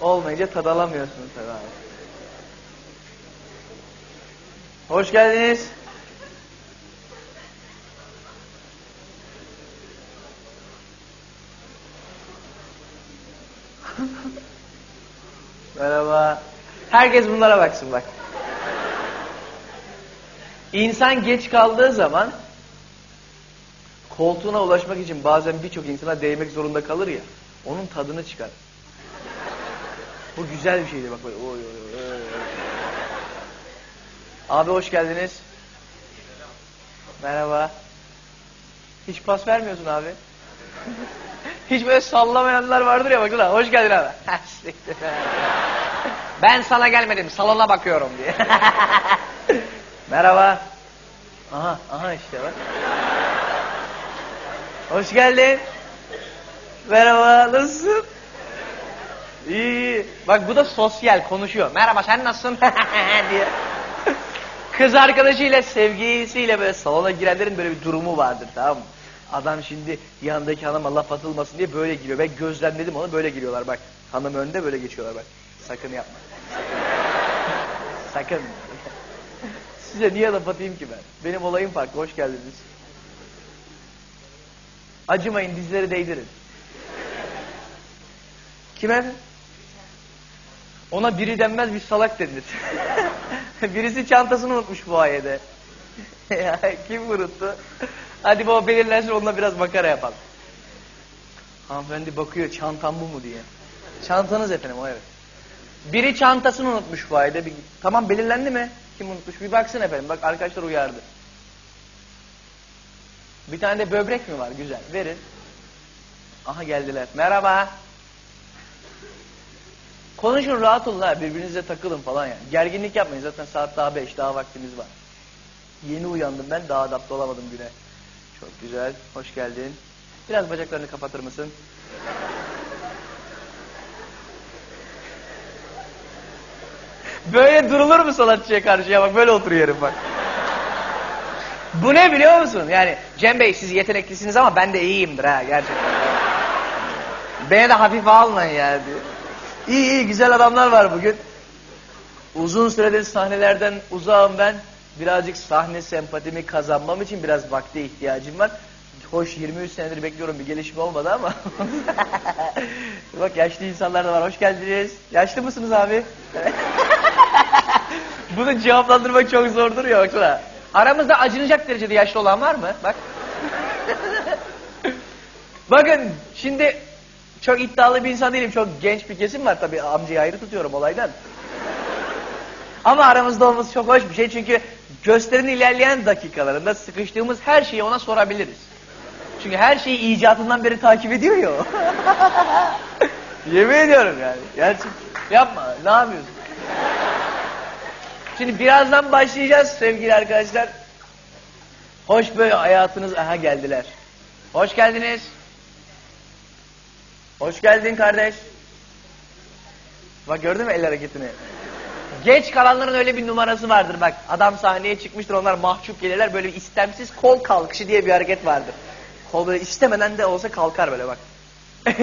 Olmayınca tad alamıyorsunuz tabii abi. Hoş geldiniz. Merhaba. Herkes bunlara baksın bak. İnsan geç kaldığı zaman koltuğuna ulaşmak için bazen birçok insana değmek zorunda kalır ya. Onun tadını çıkar. Bu güzel bir şeydi bak böyle. Oy, oy, oy. Abi hoş geldiniz. Merhaba. Hiç pas vermiyorsun abi. Hiç böyle sallamayanlar vardır ya baksana. Hoş geldin abi. ben sana gelmedim salona bakıyorum diye. Merhaba. Aha, aha işte bak. Hoş geldin. Merhaba, nasılsın? İyi. Bak bu da sosyal, konuşuyor. Merhaba, sen nasılsın? diye. Kız arkadaşıyla, sevgilisiyle böyle salona girenlerin böyle bir durumu vardır, tamam mı? Adam şimdi yanındaki hanıma laf atılmasın diye böyle giriyor. Ben gözlemledim onu, böyle giriyorlar bak. Hanım önde böyle geçiyorlar bak. Sakın yapma. Sakın. Size niye laf atayım ki ben? Benim olayım farklı, hoş geldiniz. Acımayın, dizleri değdirin. Kime? Ona biri denmez bir salak denir. Birisi çantasını unutmuş bu ayede. ya, kim unuttu? Hadi baba belirlensin onunla biraz makara yapalım. Hanımefendi bakıyor çantam bu mu diye. Çantanız efendim o evet. Biri çantasını unutmuş bu ayda. Bir, tamam belirlendi mi? Kim unutmuş? Bir baksın efendim. Bak arkadaşlar uyardı. Bir tane de böbrek mi var? Güzel. Verin. Aha geldiler. Merhaba. Konuşun rahat olun ha. Birbirinize takılın falan yani. Gerginlik yapmayın. Zaten saat daha beş. Daha vaktimiz var. Yeni uyandım ben. Daha adapte olamadım güne. Çok güzel. Hoş geldin. Biraz bacaklarını kapatır mısın? Böyle durulur mu sanatçıya karşıya bak böyle oturuyor herif bak. Bu ne biliyor musun? Yani Cem Bey siz yeteneklisiniz ama ben de iyiyimdir ha gerçekten. Beni de hafife almayın yani diyor. İyi iyi güzel adamlar var bugün. Uzun süredir sahnelerden uzağım ben. Birazcık sahne sempatimi kazanmam için biraz vakte ihtiyacım var. Hoş 23 senedir bekliyorum bir gelişme olmadı ama. Bak yaşlı insanlar da var. Hoş geldiniz. Yaşlı mısınız abi? Bunu cevaplandırmak çok zordur ya baksana. Aramızda acınacak derecede yaşlı olan var mı? Bak. Bakın şimdi çok iddialı bir insan değilim. Çok genç bir kesim var tabii. Amcayı ayrı tutuyorum olaydan. Ama aramızda olması çok hoş bir şey. Çünkü gösterinin ilerleyen dakikalarında sıkıştığımız her şeyi ona sorabiliriz. Çünkü her şeyi icatından beri takip ediyor ya. Yemin ediyorum yani. Gerçek. Yapma. Ne yapıyorsun? Şimdi birazdan başlayacağız sevgili arkadaşlar. Hoş böyle hayatınız aha geldiler. Hoş geldiniz. Hoş geldin kardeş. Bak gördün mü el hareketini? Geç kalanların öyle bir numarası vardır bak. Adam sahneye çıkmıştır onlar mahcup gelirler böyle istemsiz kol kalkışı diye bir hareket vardır. Kol böyle istemeden de olsa kalkar böyle bak.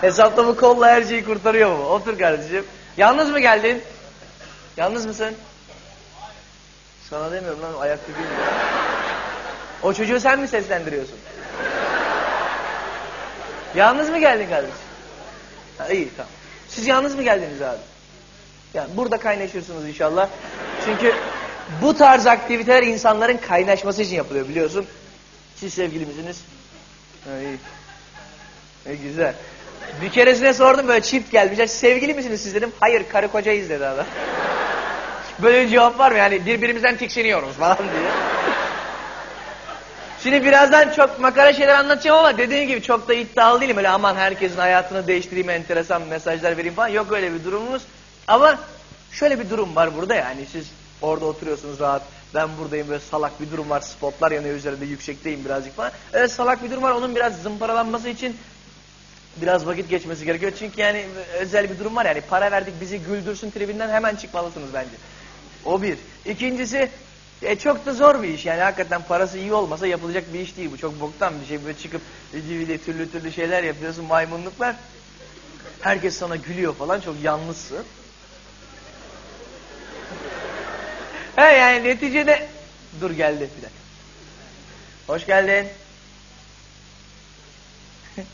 Hesapta bu kolla her şeyi kurtarıyor mu? Otur kardeşim. Yalnız mı geldin? Yalnız mısın? Sana demiyorum lan ayakta değil mi? O çocuğu sen mi seslendiriyorsun? Yalnız mı geldin kardeşim? Ha, iyi tamam. Siz yalnız mı geldiniz abi? Yani burada kaynaşırsınız inşallah. Çünkü bu tarz aktiviteler insanların kaynaşması için yapılıyor biliyorsun. Siz sevgili misiniz? Ha, iyi. E, güzel. Bir keresine sordum böyle çift gelmişler. Sevgili misiniz siz dedim. Hayır karı kocayız dedi adam. Böyle bir cevap var mı? Yani birbirimizden tiksiniyoruz falan diye. Şimdi birazdan çok makara şeyler anlatacağım ama dediğim gibi çok da iddialı değilim. Öyle aman herkesin hayatını değiştireyim, enteresan mesajlar vereyim falan. Yok öyle bir durumumuz. Ama şöyle bir durum var burada yani siz orada oturuyorsunuz rahat. Ben buradayım böyle salak bir durum var. Spotlar yanıyor üzerinde yüksekteyim birazcık falan. Öyle salak bir durum var. Onun biraz zımparalanması için biraz vakit geçmesi gerekiyor. Çünkü yani özel bir durum var yani para verdik bizi güldürsün tribinden hemen çıkmalısınız bence. O bir. İkincisi e, çok da zor bir iş yani hakikaten parası iyi olmasa yapılacak bir iş değil bu. Çok boktan bir şey böyle çıkıp DVD türlü türlü şeyler yapıyorsun maymunluklar. Herkes sana gülüyor falan çok yalnızsın. He yani neticede dur geldi dakika. Hoş geldin.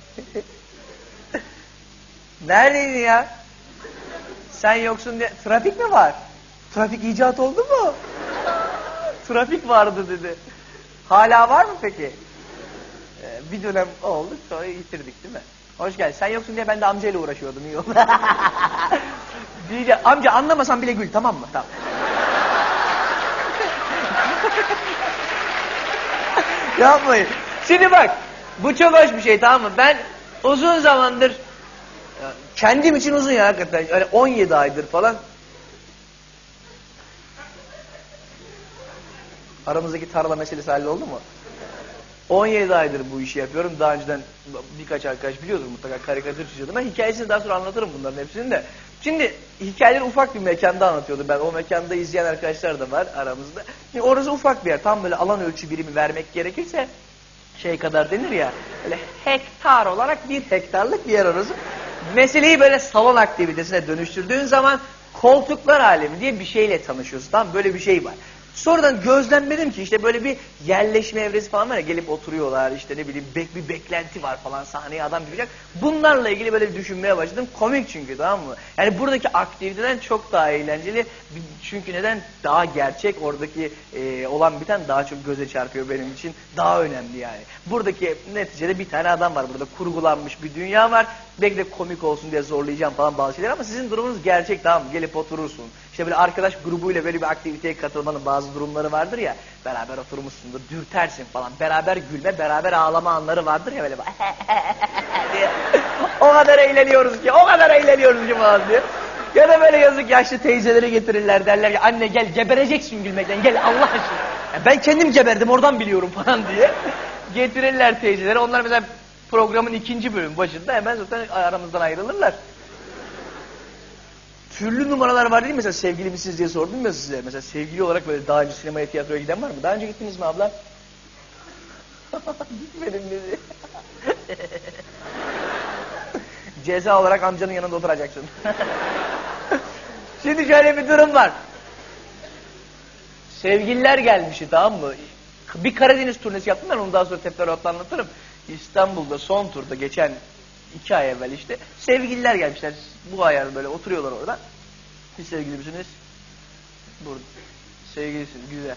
Neredeydin ya? Sen yoksun diye. Trafik mi var? Trafik icat oldu mu? Trafik vardı dedi. Hala var mı peki? Ee, bir dönem oldu sonra yitirdik değil mi? Hoş geldin. Sen yoksun diye ben de amcayla uğraşıyordum. iyi oldu. Diyece, amca anlamasan bile gül tamam mı? Tamam. Yapmayın. Şimdi bak bu çok hoş bir şey tamam mı? Ben uzun zamandır kendim için uzun ya hakikaten. Öyle 17 aydır falan. Aramızdaki tarla meselesi halloldu mu? 17 aydır bu işi yapıyorum. Daha önceden birkaç arkadaş biliyordur mutlaka karikatür çiziyordum. Ben hikayesini daha sonra anlatırım bunların hepsini de. Şimdi hikayeleri ufak bir mekanda anlatıyordum ben. O mekanda izleyen arkadaşlar da var aramızda. Şimdi orası ufak bir yer. Tam böyle alan ölçü birimi vermek gerekirse şey kadar denir ya. Böyle hektar olarak bir hektarlık bir yer orası. Meseleyi böyle salon aktivitesine dönüştürdüğün zaman koltuklar alemi diye bir şeyle tanışıyorsun. Tamam böyle bir şey var. Sonradan gözlemledim ki işte böyle bir yerleşme evresi falan var ya gelip oturuyorlar işte ne bileyim bek bir beklenti var falan sahneye adam girecek. Bunlarla ilgili böyle bir düşünmeye başladım. Komik çünkü tamam mı? Yani buradaki aktiviteden çok daha eğlenceli. Çünkü neden? Daha gerçek oradaki e, olan biten daha çok göze çarpıyor benim için. Daha önemli yani. Buradaki neticede bir tane adam var burada kurgulanmış bir dünya var. Belki de komik olsun diye zorlayacağım falan bazı şeyler ama sizin durumunuz gerçek tamam mı? Gelip oturursun. İşte böyle arkadaş grubuyla böyle bir aktiviteye katılmanın bazı durumları vardır ya. Beraber oturmuşsundur, dürtersin falan. Beraber gülme, beraber ağlama anları vardır ya böyle. o kadar eğleniyoruz ki, o kadar eğleniyoruz ki falan diye. Ya da böyle yazık yaşlı teyzeleri getirirler derler ki anne gel gebereceksin gülmekten gel Allah aşkına. Ya ben kendim geberdim oradan biliyorum falan diye. Getirirler teyzeleri. Onlar mesela programın ikinci bölüm başında hemen zaten aramızdan ayrılırlar türlü numaralar var değil mi? Mesela sevgili misiniz diye sordum ya size. Mesela sevgili olarak böyle daha önce sinemaya, tiyatroya giden var mı? Daha önce gittiniz mi abla? Gitmedim dedi. Ceza olarak amcanın yanında oturacaksın. Şimdi şöyle bir durum var. Sevgililer gelmişti tamam mı? Bir Karadeniz turnesi yaptım ben onu daha sonra teferruatla anlatırım. İstanbul'da son turda geçen iki ay evvel işte sevgililer gelmişler. Bu ayar böyle oturuyorlar orada. Siz sevgili misiniz? Burada. Sevgilisiniz. Güzel.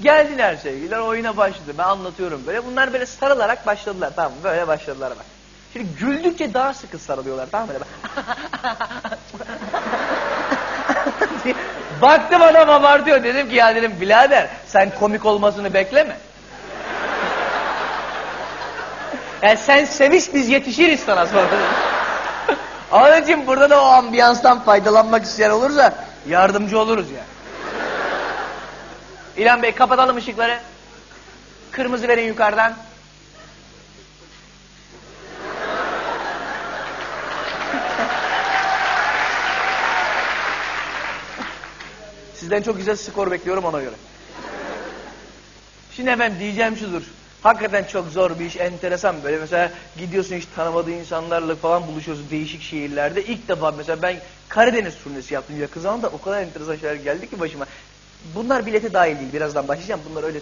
Geldiler sevgililer oyuna başladı. Ben anlatıyorum böyle. Bunlar böyle sarılarak başladılar. Tamam? Böyle başladılar bak. Şimdi güldükçe daha sıkı sarılıyorlar. Tamam mı? Baktım adam abartıyor. Dedim ki ya dedim birader sen komik olmasını bekleme. Yani sen seviş biz yetişiriz sana sonra. Onun için burada da o ambiyanstan faydalanmak isteyen olursa yardımcı oluruz yani. İlhan Bey kapatalım ışıkları. Kırmızı verin yukarıdan. Sizden çok güzel skor bekliyorum ona göre. Şimdi efendim diyeceğim şudur. Hakikaten çok zor bir iş, enteresan böyle. Mesela gidiyorsun hiç tanımadığı insanlarla falan buluşuyorsun değişik şehirlerde. İlk defa mesela ben Karadeniz turnesi yaptım yakın zamanda o kadar enteresan şeyler geldi ki başıma. Bunlar bileti dahil değil. Birazdan başlayacağım. Bunlar öyle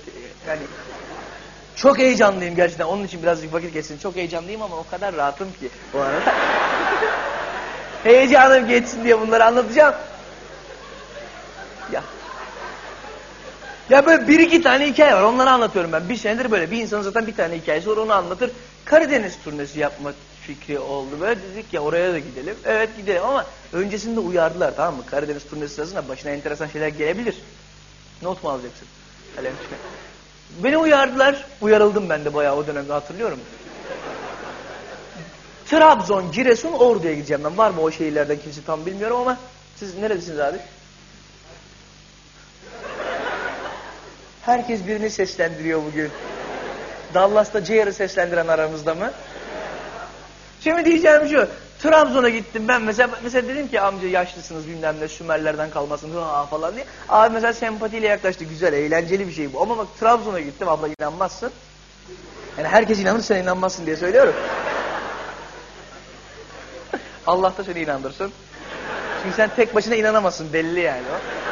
yani çok heyecanlıyım gerçekten. Onun için birazcık vakit geçsin. Çok heyecanlıyım ama o kadar rahatım ki bu arada. Heyecanım geçsin diye bunları anlatacağım. Ya böyle bir iki tane hikaye var onları anlatıyorum ben. Bir senedir böyle bir insanın zaten bir tane hikayesi var onu anlatır. Karadeniz turnesi yapma fikri oldu. Böyle dedik ya oraya da gidelim. Evet gidelim ama öncesinde uyardılar tamam mı? Karadeniz turnesi sırasında başına enteresan şeyler gelebilir. Not mu alacaksın? Beni uyardılar. Uyarıldım ben de bayağı o dönemde hatırlıyorum. Trabzon, Giresun, Ordu'ya gideceğim ben. Var mı o şehirlerden kimse tam bilmiyorum ama siz neredesiniz abi? Herkes birini seslendiriyor bugün. Dallas'ta Ceyar'ı seslendiren aramızda mı? Şimdi diyeceğim şu. Trabzon'a gittim ben mesela mesela dedim ki amca yaşlısınız bilmem ne Sümerlerden kalmasın ha falan diye. Abi mesela sempatiyle yaklaştı güzel eğlenceli bir şey bu. Ama bak Trabzon'a gittim abla inanmazsın. Yani herkes inanır sen inanmazsın diye söylüyorum. Allah da seni inandırsın. Çünkü sen tek başına inanamazsın belli yani o.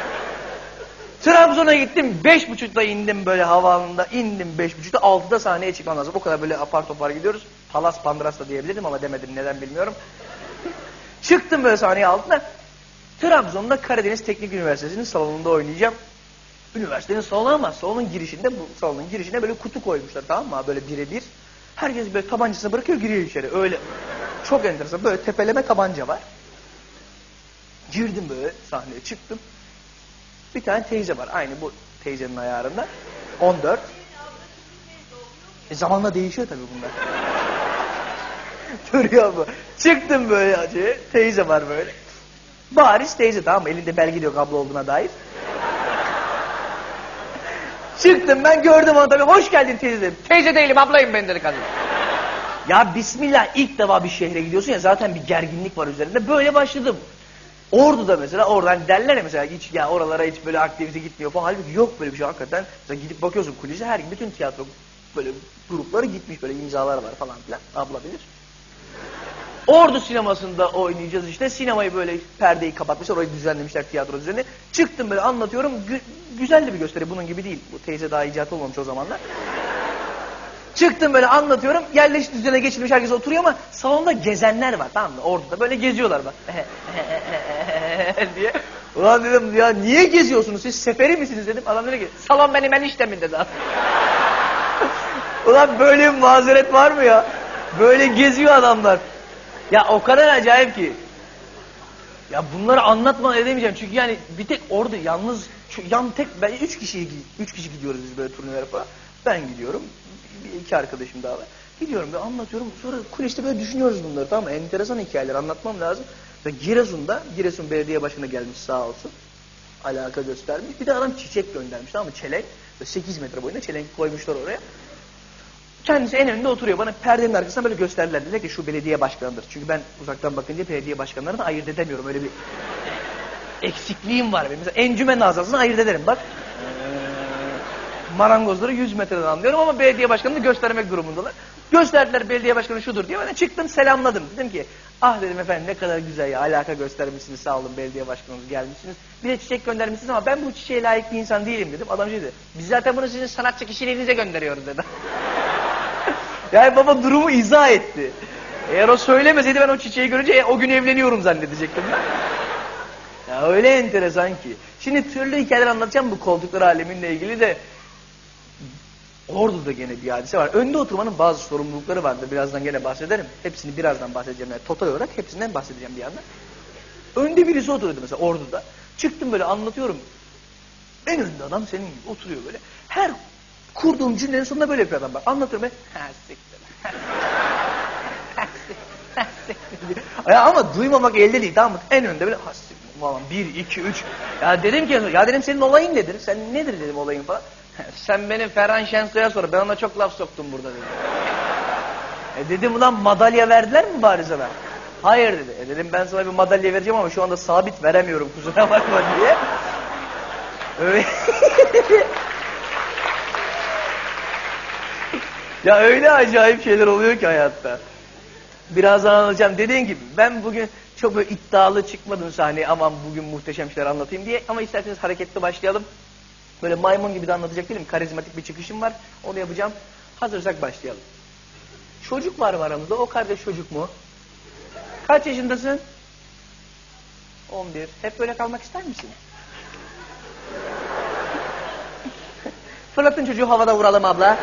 Trabzon'a gittim. Beş buçukta indim böyle havaalanında. indim beş buçukta. Altıda sahneye çıkmam lazım. O kadar böyle apar topar gidiyoruz. Palas Pandras da diyebilirdim ama demedim. Neden bilmiyorum. Çıktım böyle sahneye altına. Trabzon'da Karadeniz Teknik Üniversitesi'nin salonunda oynayacağım. Üniversitenin salonu ama salonun girişinde bu salonun girişine böyle kutu koymuşlar tamam mı? Böyle birebir. Herkes böyle tabancasını bırakıyor giriyor içeri. Öyle çok enteresan. Böyle tepeleme tabanca var. Girdim böyle sahneye çıktım. Bir tane teyze var. Aynı bu teyzenin ayarında. 14. E zamanla değişiyor tabii bunlar. Görüyor mu? Çıktım böyle acı. Teyze var böyle. Bariz teyze tamam mı? Elinde belge diyor kablo olduğuna dair. Çıktım ben gördüm onu tabii. Hoş geldin teyze dedim. Teyze değilim ablayım ben dedi kadın. Ya bismillah ilk defa bir şehre gidiyorsun ya zaten bir gerginlik var üzerinde. Böyle başladım. Ordu'da mesela oradan derler ya mesela hiç ya oralara hiç böyle aktivite gitmiyor falan. Halbuki yok böyle bir şey hakikaten. Mesela gidip bakıyorsun kulise her gün bütün tiyatro böyle grupları gitmiş böyle imzalar var falan filan. Abla bilir. Ordu sinemasında oynayacağız işte. Sinemayı böyle perdeyi kapatmışlar. Orayı düzenlemişler tiyatro düzeni. Çıktım böyle anlatıyorum. Gü güzel bir gösteri. Bunun gibi değil. Bu teyze daha icat olmamış o zamanlar. Çıktım böyle anlatıyorum. Yerleşik düzene geçilmiş herkes oturuyor ama salonda gezenler var tamam mı? Orada da böyle geziyorlar bak. diye. Ulan dedim ya niye geziyorsunuz siz seferi misiniz dedim. Adam dedi ki salon benim eniştemin dedi. Ulan böyle bir mazeret var mı ya? Böyle geziyor adamlar. Ya o kadar acayip ki. Ya bunları anlatmadan edemeyeceğim çünkü yani bir tek orada yalnız yan tek ben üç kişi üç kişi gidiyoruz biz böyle turnelere falan. Ben gidiyorum. Bir, iki arkadaşım daha var. Gidiyorum ve anlatıyorum. Sonra kuliste böyle düşünüyoruz bunları tamam mı? Enteresan hikayeler anlatmam lazım. Ve Giresun'da Giresun Belediye Başkanı gelmiş sağ olsun. Alaka göstermiş. Bir de adam çiçek göndermiş tamam mı? Çelenk. 8 metre boyunda çelenk koymuşlar oraya. Kendisi en önünde oturuyor. Bana perdenin arkasından böyle gösterdiler. Dediler ki şu belediye başkanıdır. Çünkü ben uzaktan bakınca belediye başkanlarını ayırt edemiyorum. Öyle bir eksikliğim var benim. Mesela encümen azasını ayırt ederim. Bak marangozları 100 metreden anlıyorum ama belediye başkanını göstermek durumundalar. Gösterdiler belediye başkanı şudur diye. Ben çıktım selamladım. Dedim ki ah dedim efendim ne kadar güzel ya alaka göstermişsiniz sağ olun belediye başkanımız gelmişsiniz. Bir de çiçek göndermişsiniz ama ben bu çiçeğe layık bir insan değilim dedim. Adam şey dedi biz zaten bunu sizin sanatçı kişiliğinize gönderiyoruz dedi. yani baba durumu izah etti. Eğer o söylemeseydi ben o çiçeği görünce e, o gün evleniyorum zannedecektim ben. Ya öyle enteresan ki. Şimdi türlü hikayeler anlatacağım bu koltuklar aleminle ilgili de Ordu'da gene bir hadise var. Önde oturmanın bazı sorumlulukları vardır. Birazdan gene bahsederim. Hepsini birazdan bahsedeceğim. Yani total olarak hepsinden bahsedeceğim bir yandan. Önde birisi oturuyordu mesela Ordu'da. Çıktım böyle anlatıyorum. En önde adam senin gibi oturuyor böyle. Her kurduğum cümlenin sonunda böyle yapıyor adam bak. Anlatıyorum ben. Ha siktir. ya ama duymamak elde değil tamam mı? En önde böyle ha siktir. Bir, iki, üç. Ya dedim ki ya dedim senin olayın nedir? Sen nedir dedim olayın falan. Sen benim Ferhan Şensoy'a sor. Ben ona çok laf soktum burada dedi. E dedim ulan madalya verdiler mi bari sana? Hayır dedi. E dedim ben sana bir madalya vereceğim ama şu anda sabit veremiyorum kusura bakma diye. Ya öyle acayip şeyler oluyor ki hayatta. Birazdan anlatacağım. Dediğim gibi ben bugün çok böyle iddialı çıkmadım sahneye aman bugün muhteşem şeyler anlatayım diye. Ama isterseniz hareketli başlayalım. Böyle maymun gibi de anlatacak değilim. Karizmatik bir çıkışım var. Onu yapacağım. Hazırsak başlayalım. Çocuk var mı aramızda? O kardeş çocuk mu? Kaç yaşındasın? 11. Hep böyle kalmak ister misin? Fırlatın çocuğu havada vuralım abla.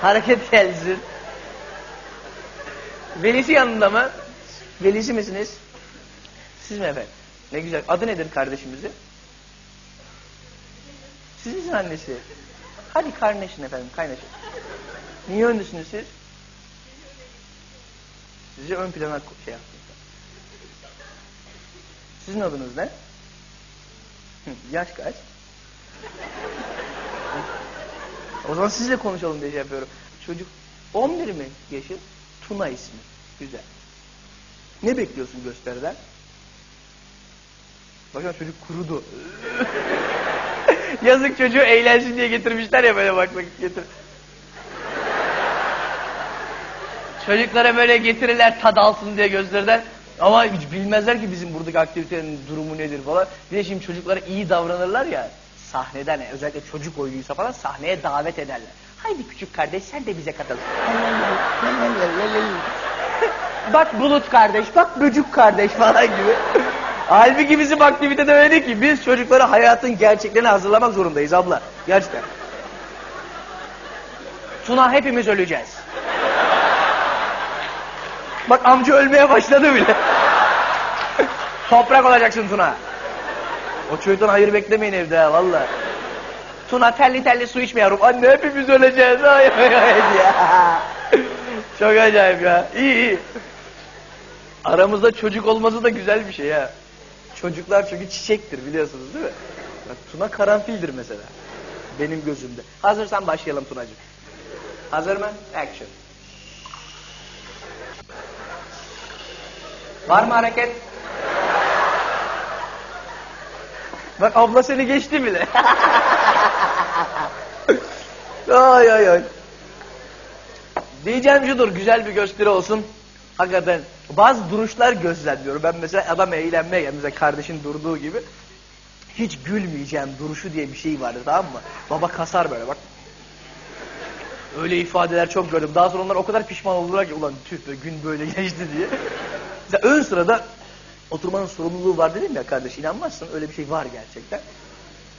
Hareket gelsin. Velisi yanında mı? Velisi misiniz? Siz mi efendim? Ne güzel. Adı nedir kardeşimizin? Sizin annesi. Hadi kardeşin efendim, kaynaşın. Niye önlüsünüz siz? Sizi ön plana şey yaptım. Sizin adınız ne? Yaş kaç? o zaman sizle konuşalım diye şey yapıyorum. Çocuk 11 mi yaşı? Tuna ismi. Güzel. Ne bekliyorsun gösteriden? Bakın çocuk kurudu. Yazık çocuğu eğlensin diye getirmişler ya böyle bak bak getir. Çocuklara böyle getirirler tad alsın diye gözlerden. Ama hiç bilmezler ki bizim buradaki aktivitenin durumu nedir falan. Bir de şimdi çocuklara iyi davranırlar ya. Sahneden özellikle çocuk oyuncuysa falan sahneye davet ederler. Haydi küçük kardeş sen de bize katıl. bak bulut kardeş, bak böcük kardeş falan gibi. Halbuki bizim aktivitede öyle ki. Biz çocukları hayatın gerçeklerini hazırlamak zorundayız abla. Gerçekten. Tuna hepimiz öleceğiz. Bak amca ölmeye başladı bile. Toprak olacaksın Tuna. O çocuktan hayır beklemeyin evde ha valla. Tuna telli telli su içme yavrum. Anne hepimiz öleceğiz. Ay, ay, ay ya. Çok acayip ya. İyi iyi. Aramızda çocuk olması da güzel bir şey ha. Çocuklar çünkü çiçektir biliyorsunuz değil mi? Bak, Tuna karanfildir mesela. Benim gözümde. Hazırsan başlayalım Tunacığım. Hazır mı? Action. Var mı hareket? Bak abla seni geçti bile. ay ay ay. Diyeceğim şudur güzel bir gösteri olsun. Hakikaten bazı duruşlar gözlemliyorum. Ben mesela adam eğlenmeye gel. Mesela kardeşin durduğu gibi. Hiç gülmeyeceğim duruşu diye bir şey vardı tamam mı? Baba kasar böyle bak. Öyle ifadeler çok gördüm. Daha sonra onlar o kadar pişman oldular ki ulan tüh be gün böyle geçti diye. Mesela ön sırada oturmanın sorumluluğu var dedim ya kardeş inanmazsın öyle bir şey var gerçekten.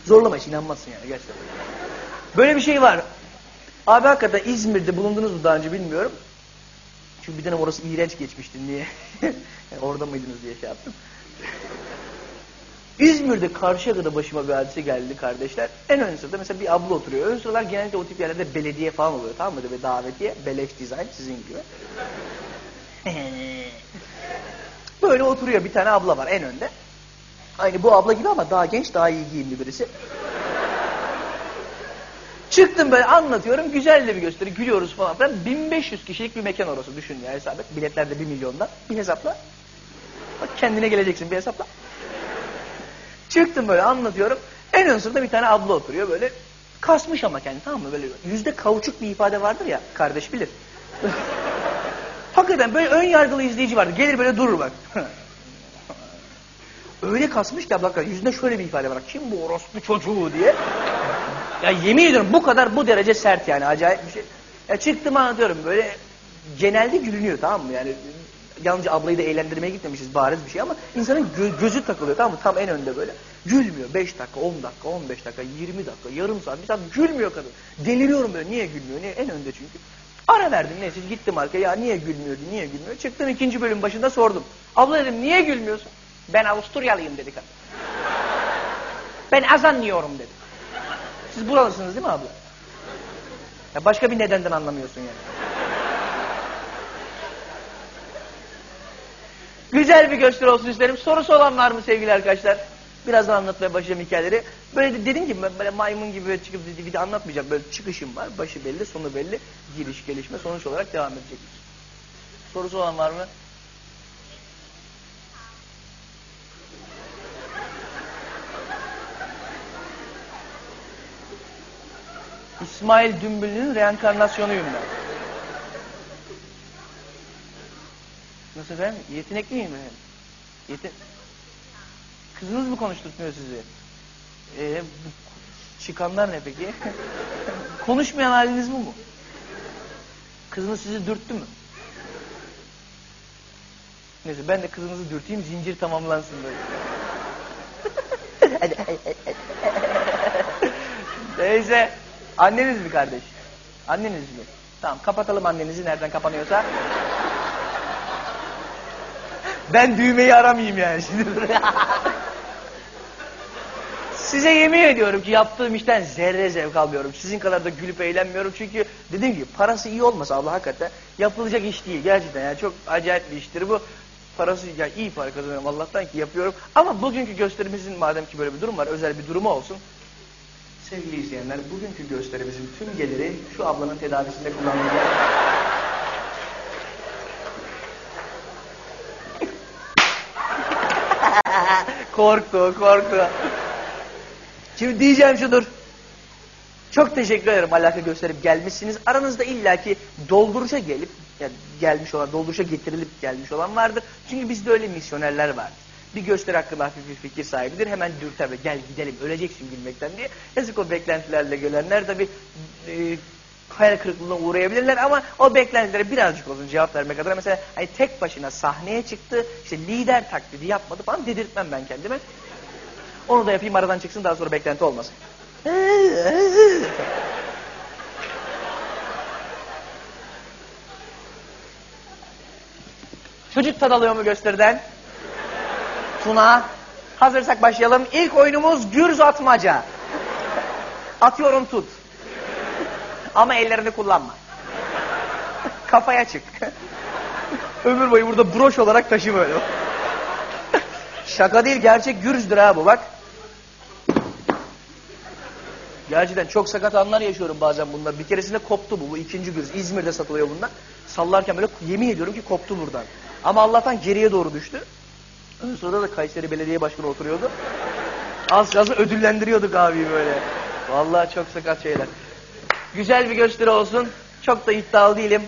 Zorlama hiç inanmazsın yani gerçekten. Böyle bir şey var. Abi hakikaten İzmir'de bulundunuz mu daha önce bilmiyorum. Çünkü bir dönem orası iğrenç geçmişti niye? orada mıydınız diye şey yaptım. İzmir'de Karşıyaka'da başıma bir hadise geldi kardeşler. En ön sırada mesela bir abla oturuyor. Ön sıralar genellikle o tip yerlerde belediye falan oluyor tamam mı? Ve davetiye, beleş dizayn sizin gibi. Böyle oturuyor bir tane abla var en önde. Aynı bu abla gibi ama daha genç, daha iyi giyimli birisi. Çıktım böyle anlatıyorum. Güzel de bir gösteri. Gülüyoruz falan filan. 1500 kişilik bir mekan orası. Düşün ya hesap et. Biletler de 1 milyonda. Bir hesapla. Bak kendine geleceksin bir hesapla. Çıktım böyle anlatıyorum. En ön sırada bir tane abla oturuyor böyle. Kasmış ama kendi tamam mı? Böyle yüzde kauçuk bir ifade vardır ya. Kardeş bilir. Hakikaten böyle ön yargılı izleyici vardı. Gelir böyle durur bak. Öyle kasmış ki abla yüzünde şöyle bir ifade var. Kim bu orospu çocuğu diye. Ya yemin ediyorum bu kadar bu derece sert yani acayip bir şey. Ya çıktım anlatıyorum böyle genelde gülünüyor tamam mı yani yalnızca ablayı da eğlendirmeye gitmemişiz bariz bir şey ama insanın gö gözü takılıyor tamam mı tam en önde böyle. Gülmüyor 5 dakika 10 dakika 15 dakika 20 dakika yarım saat bir saat gülmüyor kadın. Deliriyorum böyle niye gülmüyor niye en önde çünkü. Ara verdim neyse gittim arkaya ya niye gülmüyordu niye gülmüyor. Çıktım ikinci bölüm başında sordum. Abla dedim niye gülmüyorsun? Ben Avusturyalıyım dedi kadın. Ben azanlıyorum dedi. Siz buralısınız değil mi abla? Ya başka bir nedenden anlamıyorsun yani. Güzel bir gösteri olsun isterim. Sorusu olan var mı sevgili arkadaşlar? Birazdan anlatmaya başlayacağım hikayeleri. Böyle de dediğim gibi böyle maymun gibi böyle çıkıp bir de anlatmayacağım. Böyle çıkışım var. Başı belli, sonu belli. Giriş, gelişme, sonuç olarak devam edecek. Sorusu olan var mı? İsmail Dümbüllü'nün reenkarnasyonuyum ben. Nasıl efendim? Yetenekli miyim efendim? Yeten... Kızınız mı konuşturtmuyor sizi? Ee, bu çıkanlar ne peki? Konuşmayan haliniz bu mu? Kızınız sizi dürttü mü? Neyse ben de kızınızı dürteyim zincir tamamlansın böyle. Neyse. Anneniz mi kardeş? Anneniz mi? Tamam kapatalım annenizi nereden kapanıyorsa. Ben düğmeyi aramayayım yani şimdi. Size yemin ediyorum ki yaptığım işten zerre zevk almıyorum. Sizin kadar da gülüp eğlenmiyorum. Çünkü dediğim gibi parası iyi olmasa Allah hakikaten yapılacak iş değil. Gerçekten yani çok acayip bir iştir bu. Parası ya iyi para kazanıyorum Allah'tan ki yapıyorum. Ama bugünkü gösterimizin madem ki böyle bir durum var özel bir durumu olsun. Sevgili izleyenler bugünkü gösterimizin tüm geliri şu ablanın tedavisinde kullanılacak. korktu, korktu. Şimdi diyeceğim şudur. Çok teşekkür ederim alaka gösterip gelmişsiniz. Aranızda illaki dolduruşa gelip Ya gelmiş olan, dolduruşa getirilip gelmiş olan vardır. Çünkü bizde öyle misyonerler vardır. Bir gösteri hakkında hafif bir fikir sahibidir. Hemen dürter ve gel gidelim öleceksin gülmekten diye. Yazık o beklentilerle gelenler tabi e, hayal kırıklığına uğrayabilirler ama o beklentilere birazcık olsun cevap vermek adına mesela hani tek başına sahneye çıktı işte lider taklidi yapmadı falan dedirtmem ben kendime. Onu da yapayım aradan çıksın daha sonra beklenti olmasın. Çocuk tad alıyor mu gösteriden? Tuna. Hazırsak başlayalım. İlk oyunumuz gürz atmaca. Atıyorum tut. Ama ellerini kullanma. Kafaya çık. Ömür boyu burada broş olarak taşı böyle. Şaka değil gerçek gürzdür ha bu bak. Gerçekten çok sakat anlar yaşıyorum bazen bunlar. Bir keresinde koptu bu. Bu ikinci gürz. İzmir'de satılıyor bunlar. Sallarken böyle yemin ediyorum ki koptu buradan. Ama Allah'tan geriye doğru düştü. Sırada da Kayseri Belediye Başkanı oturuyordu. Az kalsın ödüllendiriyorduk abi böyle. Vallahi çok sakat şeyler. Güzel bir gösteri olsun. Çok da iddialı değilim.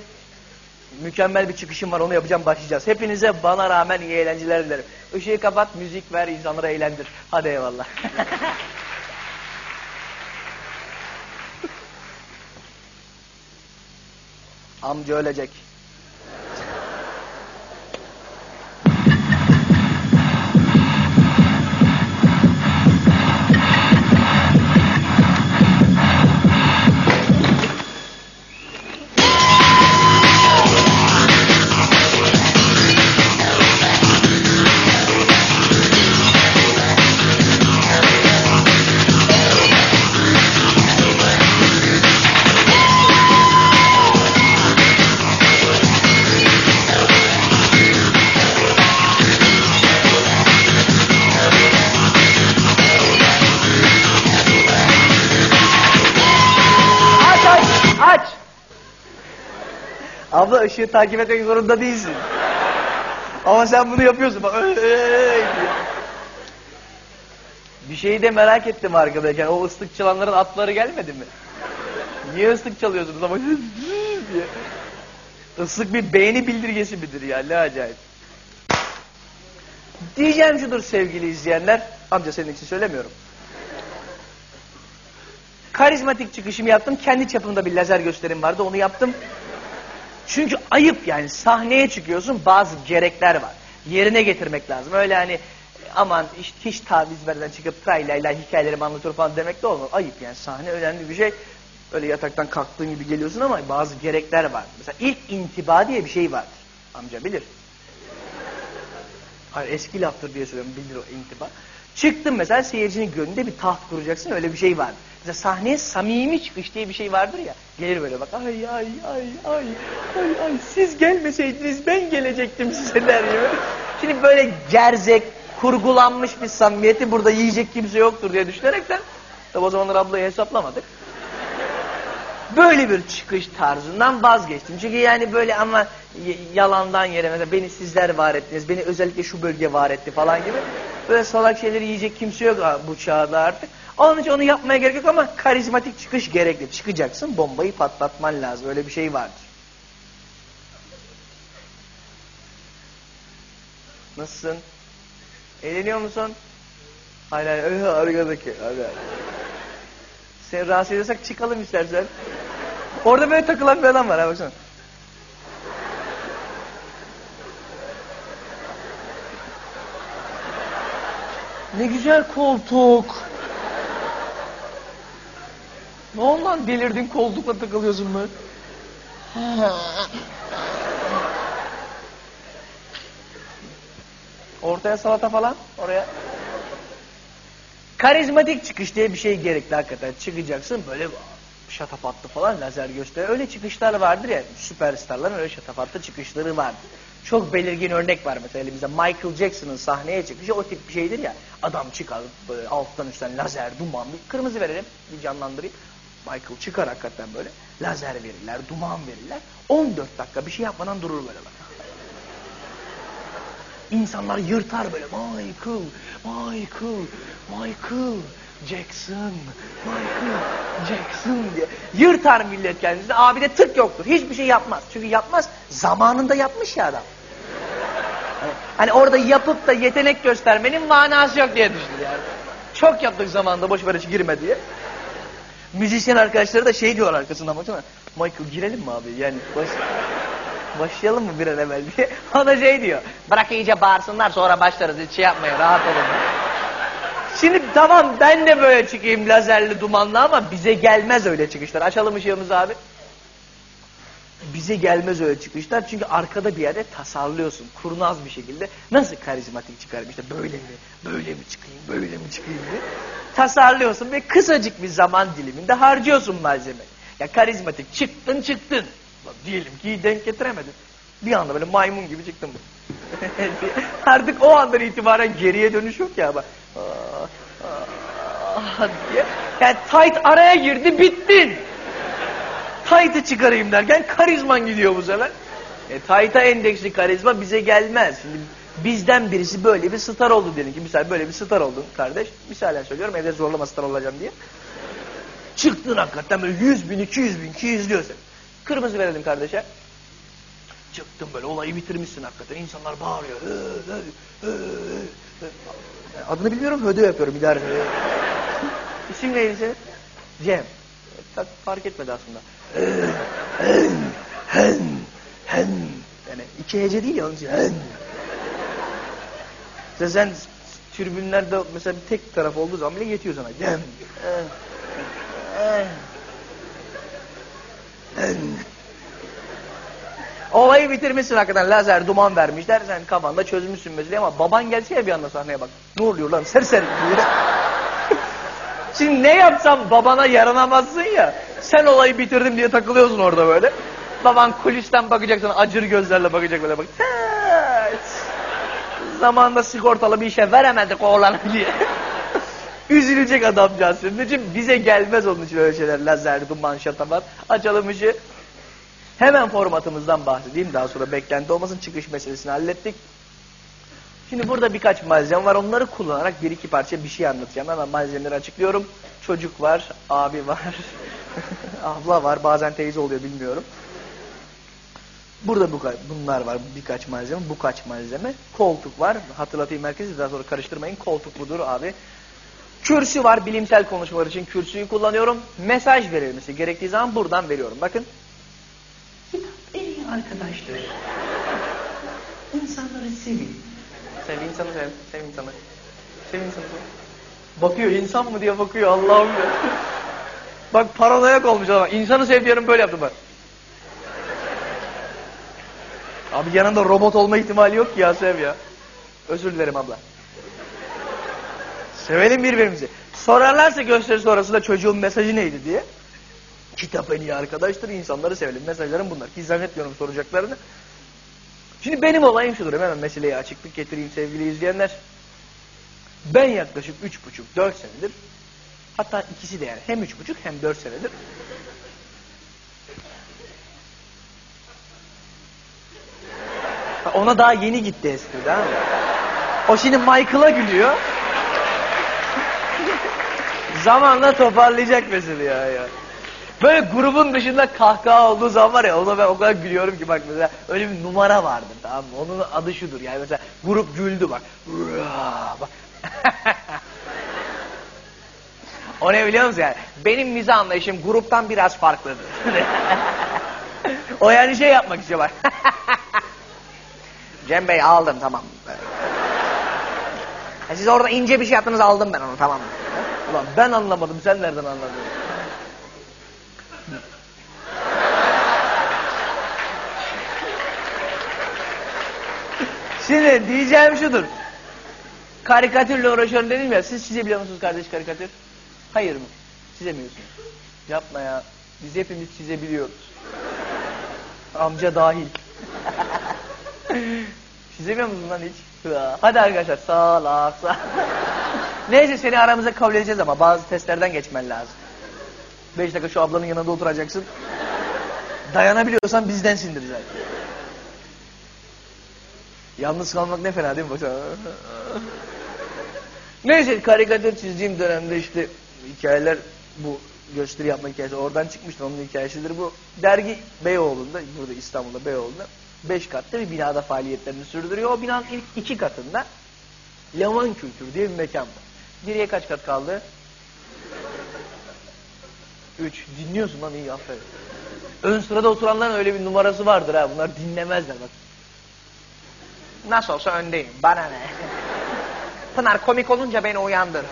Mükemmel bir çıkışım var onu yapacağım başlayacağız. Hepinize bana rağmen iyi eğlenceler dilerim. Işığı kapat, müzik ver, insanları eğlendir. Hadi eyvallah. Amca ölecek. Işığı takip etmek zorunda değilsin. Ama sen bunu yapıyorsun. Bak, "Ey, ey" diye. Bir şeyi de merak ettim arkadaşlar. O ıslık çalanların atları gelmedi mi? Niye ıslık çalıyorsunuz ama diye. Islık bir beğeni bildirgesi midir ya? Ne acayip. Diyeceğim şudur sevgili izleyenler. Amca senin için söylemiyorum. Karizmatik çıkışımı yaptım. Kendi çapımda bir lazer gösterim vardı. Onu yaptım. Çünkü ayıp yani. Sahneye çıkıyorsun. Bazı gerekler var. Yerine getirmek lazım. Öyle hani aman işte hiç taviz vermeden çıkıp traylayla hikayelerimi anlatıyor falan demek de olmaz. Ayıp yani. Sahne önemli bir şey. Öyle yataktan kalktığın gibi geliyorsun ama bazı gerekler var. Mesela ilk intiba diye bir şey vardır. Amca bilir. Hayır eski laftır diye söylüyorum bilir o intiba. Çıktın mesela seyircinin gönlünde bir taht kuracaksın öyle bir şey var. Mesela sahneye samimi çıkış diye bir şey vardır ya. Gelir böyle bak ay ay ay ay ay ay siz gelmeseydiniz ben gelecektim size der gibi. Şimdi böyle gerzek kurgulanmış bir samimiyeti burada yiyecek kimse yoktur diye düşünerekten tabi o zamanlar ablayı hesaplamadık. Böyle bir çıkış tarzından vazgeçtim. Çünkü yani böyle ama yalandan yere mesela beni sizler var ettiniz, beni özellikle şu bölge var etti falan gibi. Böyle salak şeyleri yiyecek kimse yok bu çağda artık. Onun için onu yapmaya gerek yok ama karizmatik çıkış gerekli. Çıkacaksın bombayı patlatman lazım. Öyle bir şey vardır. Nasılsın? Eğleniyor musun? Hayır hayır arkadaki. Hadi. hadi. Seni rahatsız ediyorsak çıkalım istersen. Orada böyle takılan bir adam var ha baksana. Ne güzel koltuk. Ne oldu lan delirdin koltukla takılıyorsun mu? Ortaya salata falan oraya. Karizmatik çıkış diye bir şey gerekli hakikaten. Çıkacaksın böyle şatafatlı falan lazer gösteri. Öyle çıkışlar vardır ya süperstarların öyle şatafatlı çıkışları vardır. Çok belirgin örnek var mesela elimizde. Michael Jackson'ın sahneye çıkışı o tip bir şeydir ya. Adam çıkar böyle alttan üstten lazer, duman. Bir kırmızı verelim bir canlandırayım. Michael çıkar hakikaten böyle. Lazer verirler, duman verirler. 14 dakika bir şey yapmadan durur böyle bak. İnsanlar yırtar böyle Michael, Michael, Michael, Jackson, Michael Jackson diye yırtar millet kendisini. Abi de tık yoktur. Hiçbir şey yapmaz. Çünkü yapmaz. Zamanında yapmış ya adam. Hani, orada yapıp da yetenek göstermenin manası yok diye düşündü yani. Çok yaptık zamanında boş ver hiç girme diye. Müzisyen arkadaşları da şey diyor arkasından baksana. Michael girelim mi abi? Yani baş, başlayalım mı bir an evvel diye. O da şey diyor. Bırak iyice bağırsınlar sonra başlarız. Hiç şey yapmayın rahat olun. Şimdi tamam ben de böyle çıkayım lazerli dumanlı ama bize gelmez öyle çıkışlar. Açalım ışığımızı abi. Bize gelmez öyle çıkışlar çünkü arkada bir yerde tasarlıyorsun kurnaz bir şekilde. Nasıl karizmatik çıkarım işte böyle mi, böyle mi çıkayım, böyle mi çıkayım diye. Tasarlıyorsun ve kısacık bir zaman diliminde harcıyorsun malzeme. Ya karizmatik çıktın çıktın. Diyelim ki denk getiremedin. Bir anda böyle maymun gibi çıktın. Artık o andan itibaren geriye dönüş yok ya. Bak. Ah, diye. Yani tight araya girdi bittin. Tight'ı çıkarayım derken karizman gidiyor bu sefer. E, tight'a endeksli karizma bize gelmez. Şimdi bizden birisi böyle bir star oldu diyelim ki. Misal böyle bir star oldun kardeş. Misalen söylüyorum evde zorlama star olacağım diye. Çıktın hakikaten böyle 100 bin, 200 bin, 200 diyorsun. Kırmızı verelim kardeşe. Çıktın böyle olayı bitirmişsin hakikaten. İnsanlar bağırıyor. Hı, hı, hı, hı. Adını bilmiyorum hödö yapıyorum idare. İsim neydi senin? Cem. Tak, fark etmedi aslında. Hen, hen, hen. Yani iki hece değil ya onun için. Hen. İşte sen türbünlerde mesela bir tek taraf olduğu zaman bile yetiyor sana. Cem. Hen. Olayı bitirmişsin hakikaten lazer duman vermişler sen kafanda çözmüşsün mesela ama baban gelse ya bir anda sahneye bak. Ne oluyor lan serseri diye. Şimdi ne yapsam babana yaranamazsın ya. Sen olayı bitirdim diye takılıyorsun orada böyle. Baban kulisten bakacak sana acır gözlerle bakacak böyle bak. Zamanında sigortalı bir işe veremedik oğlana diye. Üzülecek adamcağız için. Bize gelmez onun için öyle şeyler. Lazer, duman, şatamat. Açalım işi. Hemen formatımızdan bahsedeyim. Daha sonra beklenti olmasın. Çıkış meselesini hallettik. Şimdi burada birkaç malzeme var. Onları kullanarak bir iki parça bir şey anlatacağım. Hemen malzemeleri açıklıyorum. Çocuk var, abi var, abla var. Bazen teyze oluyor bilmiyorum. Burada bu, bunlar var birkaç malzeme. Bu kaç malzeme. Koltuk var. Hatırlatayım herkese daha sonra karıştırmayın. Koltuk budur abi. Kürsü var. Bilimsel konuşmalar için kürsüyü kullanıyorum. Mesaj verilmesi gerektiği zaman buradan veriyorum. Bakın. Kitap en iyi arkadaştır. İnsanları sevin. Sev insanı sev. Sev insanı. Sev insanı sev. Bakıyor insan mı diye bakıyor Allah'ım ya. Bak paranoyak olmuş ama. İnsanı sev diyorum böyle yaptım bak. Abi yanında robot olma ihtimali yok ki ya sev ya. Özür dilerim abla. Sevelim birbirimizi. Sorarlarsa gösteri sonrasında çocuğun mesajı neydi diye. Kitap en iyi arkadaştır, insanları sevelim. Mesajlarım bunlar. Ki zannetmiyorum soracaklarını. Şimdi benim olayım şudur. Hemen meseleye açıklık getireyim sevgili izleyenler. Ben yaklaşık üç buçuk, dört senedir hatta ikisi de yani hem üç buçuk hem dört senedir ona daha yeni gitti espri değil? O şimdi Michael'a gülüyor. Zamanla toparlayacak mesela ya. ya. Böyle grubun dışında kahkaha olduğu zaman var ya ona ben o kadar gülüyorum ki bak mesela öyle bir numara vardır tamam mı? Onun adı şudur yani mesela grup güldü bak. bak. o ne biliyor musun yani? Benim mizah anlayışım gruptan biraz farklıdır. o yani şey yapmak istiyor bak. Cem Bey aldım tamam. Siz orada ince bir şey yaptınız aldım ben onu tamam. Ulan ben anlamadım sen nereden anladın? Şimdi diyeceğim şudur. Karikatürle uğraşıyorum dedim ya. Siz çizebiliyor musunuz kardeş karikatür? Hayır mı? Çizemiyorsunuz. Yapma ya. Biz hepimiz çizebiliyoruz. Amca dahil. Çizemiyor musun lan hiç? Hadi arkadaşlar salak salak. Neyse seni aramıza kabul edeceğiz ama bazı testlerden geçmen lazım. Beş dakika şu ablanın yanında oturacaksın. Dayanabiliyorsan bizdensindir zaten. Yalnız kalmak ne fena değil mi? Neyse karikatür çizdiğim dönemde işte hikayeler bu gösteri yapma hikayesi oradan çıkmıştı. Onun hikayesidir bu. Dergi Beyoğlu'nda, burada İstanbul'da Beyoğlu'nda beş katlı bir binada faaliyetlerini sürdürüyor. O binanın ilk iki katında Leman Kültür diye bir mekan var. Geriye kaç kat kaldı? Üç. Dinliyorsun lan iyi aferin. Ön sırada oturanların öyle bir numarası vardır ha. Bunlar dinlemezler bak. Nasıl olsa öndeyim. Bana ne? Pınar komik olunca beni uyandır.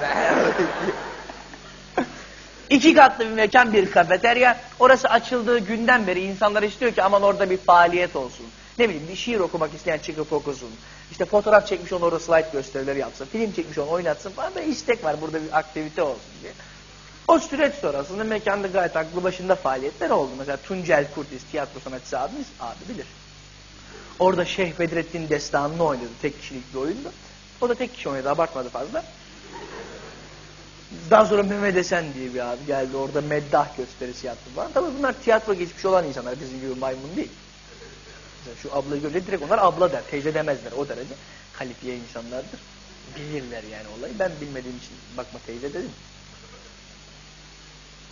İki katlı bir mekan, bir kafeterya. Orası açıldığı günden beri insanlar istiyor ki aman orada bir faaliyet olsun. Ne bileyim bir şiir okumak isteyen çıkıp okusun. İşte fotoğraf çekmiş onu orada slide gösterileri yapsın. Film çekmiş onu oynatsın falan. Böyle istek var burada bir aktivite olsun diye. O süreç sonrasında mekanda gayet aklı başında faaliyetler oldu. Mesela Tuncel Kurtiz tiyatro sanatçısı abimiz abi bilir. Orada Şeyh Bedrettin Destanı'nı oynadı tek kişilik bir oyunda. O da tek kişi oynadı abartmadı fazla. Daha sonra Mehmet Esen diye bir abi geldi orada meddah gösterisi yaptı falan. Tabii bunlar tiyatro geçmiş olan insanlar bizim gibi maymun değil. Şu ablayı görünce direkt onlar abla der, teyze demezler o derece. Kalifiye insanlardır. Bilirler yani olayı. Ben bilmediğim için bakma teyze dedim.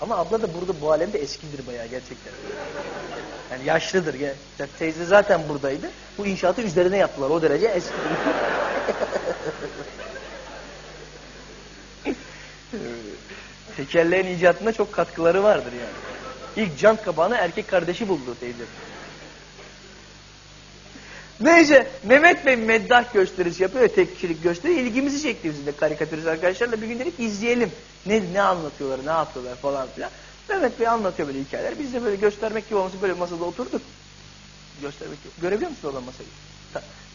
Ama abla da burada bu alemde eskidir bayağı gerçekten. Yani yaşlıdır. Ya. Teyze zaten buradaydı. Bu inşaatı üzerine yaptılar. O derece eskidir. Tekerleğin icatında çok katkıları vardır yani. İlk jant kabağını erkek kardeşi buldu teyze. Neyse Mehmet Bey meddah gösterisi yapıyor tek kişilik gösteri ilgimizi çekti bizim de karikatürist arkadaşlarla bir gün dedik izleyelim ne ne anlatıyorlar ne yapıyorlar falan filan. Mehmet Bey anlatıyor böyle hikayeler biz de böyle göstermek gibi olması böyle masada oturduk. Göstermek gibi. Görebiliyor musun oradan masayı?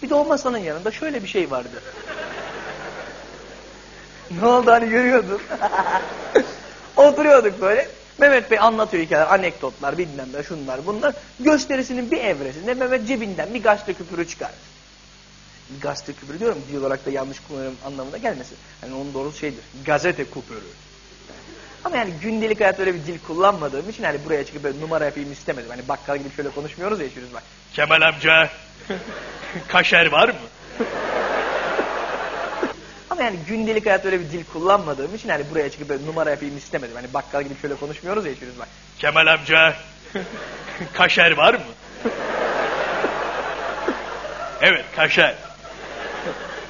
Bir de o masanın yanında şöyle bir şey vardı. ne oldu hani görüyordun? Oturuyorduk böyle. Mehmet Bey anlatıyor hikayeler, anekdotlar, bilmem ne, şunlar, bunlar. Gösterisinin bir evresinde Mehmet cebinden bir gazete küpürü çıkar. Bir gazete küpürü diyorum, dil olarak da yanlış kullanıyorum anlamına gelmesin. Yani onun doğrusu şeydir, gazete küpürü. Ama yani gündelik hayat öyle bir dil kullanmadığım için hani buraya çıkıp böyle numara yapayım istemedim. Hani bakkal gibi şöyle konuşmuyoruz ya hiçbirimiz bak. Kemal amca, kaşer var mı? Ama yani gündelik hayat öyle bir dil kullanmadığım için hani buraya çıkıp böyle numara yapayım istemedim. Hani bakkal gibi şöyle konuşmuyoruz ya hiçbirimiz bak. Kemal amca, kaşer var mı? Evet, kaşer.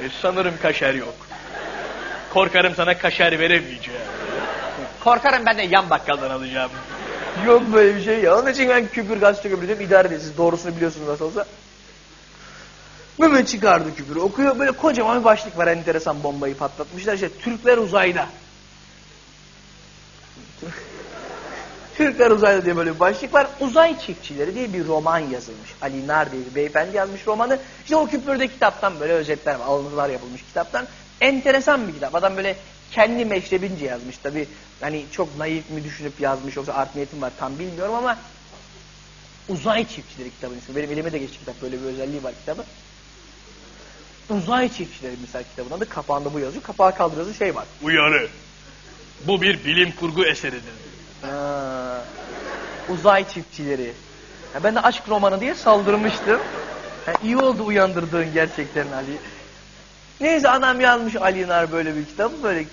E, sanırım kaşer yok. Korkarım sana kaşer veremeyeceğim. Korkarım ben de yan bakkaldan alacağım. Yok böyle bir şey ya. Onun için ben küpür gazete diyorum. İdare edin. Siz doğrusunu biliyorsunuz nasıl olsa. Mehmet çıkardı küpürü. Okuyor böyle kocaman bir başlık var. Enteresan bombayı patlatmışlar. İşte Türkler uzayda. Türkler uzayda diye böyle bir başlık var. Uzay çiftçileri diye bir roman yazılmış. Ali Nar diye bir beyefendi yazmış romanı. İşte o küpürde kitaptan böyle özetler var. Alıntılar yapılmış kitaptan. Enteresan bir kitap. Adam böyle kendi meşrebince yazmış. Tabi hani çok naif mi düşünüp yazmış yoksa art niyetim var tam bilmiyorum ama Uzay Çiftçileri kitabın ismi. Benim elime de geçti kitap. Böyle bir özelliği var kitabın. Uzay Çiftçileri mesela kitabın adı. Kapağında bu yazıyor. Kapağı kaldırıyorsun şey var. Uyarı. Bu bir bilim kurgu eseridir. Ha, uzay Çiftçileri. Ya ben de aşk romanı diye saldırmıştım. Ha, iyi oldu uyandırdığın gerçekten Ali. Neyse adam yazmış Ali Nar böyle bir kitabı. Böyle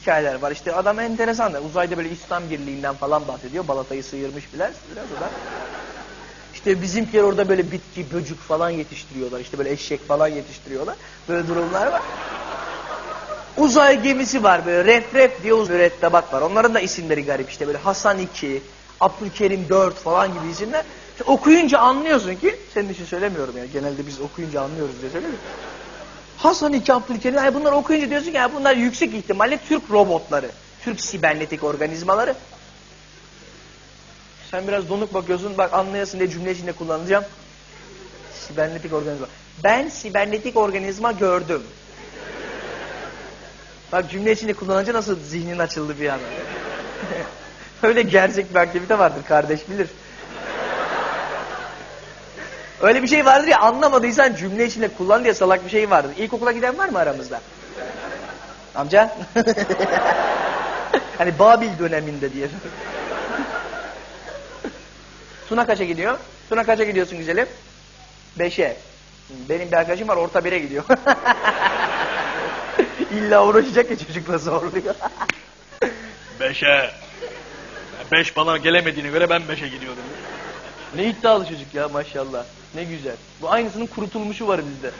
hikayeler var. İşte adam enteresan da uzayda böyle İslam birliğinden falan bahsediyor. Balatayı sıyırmış biraz. Biraz o da. İşte bizimkiler orada böyle bitki, böcük falan yetiştiriyorlar. İşte böyle eşek falan yetiştiriyorlar. Böyle durumlar var. Uzay gemisi var böyle ref ref diye mürettebat var. Onların da isimleri garip işte böyle Hasan 2, Abdülkerim 4 falan gibi isimler. İşte okuyunca anlıyorsun ki, senin için söylemiyorum ya genelde biz okuyunca anlıyoruz diye söylüyorum. Hasan 2, Abdülkerim, yani bunları okuyunca diyorsun ki ya bunlar yüksek ihtimalle Türk robotları, Türk sibernetik organizmaları. Sen biraz donuk bakıyorsun. Bak anlayasın diye cümle içinde kullanacağım. Sibernetik organizma. Ben sibernetik organizma gördüm. Bak cümle içinde kullanınca nasıl zihnin açıldı bir anda. Öyle gerçek bir aktivite vardır kardeş bilir. Öyle bir şey vardır ya anlamadıysan cümle içinde kullan diye salak bir şey vardır. İlkokula giden var mı aramızda? Amca? hani Babil döneminde diye. Tuna kaça gidiyor? Tuna kaça gidiyorsun güzelim? Beşe. Benim bir arkadaşım var orta bire gidiyor. İlla uğraşacak ya çocukla zorluyor. Beşe. Beş bana gelemediğine göre ben beşe gidiyorum. ne iddialı çocuk ya maşallah. Ne güzel. Bu aynısının kurutulmuşu var bizde.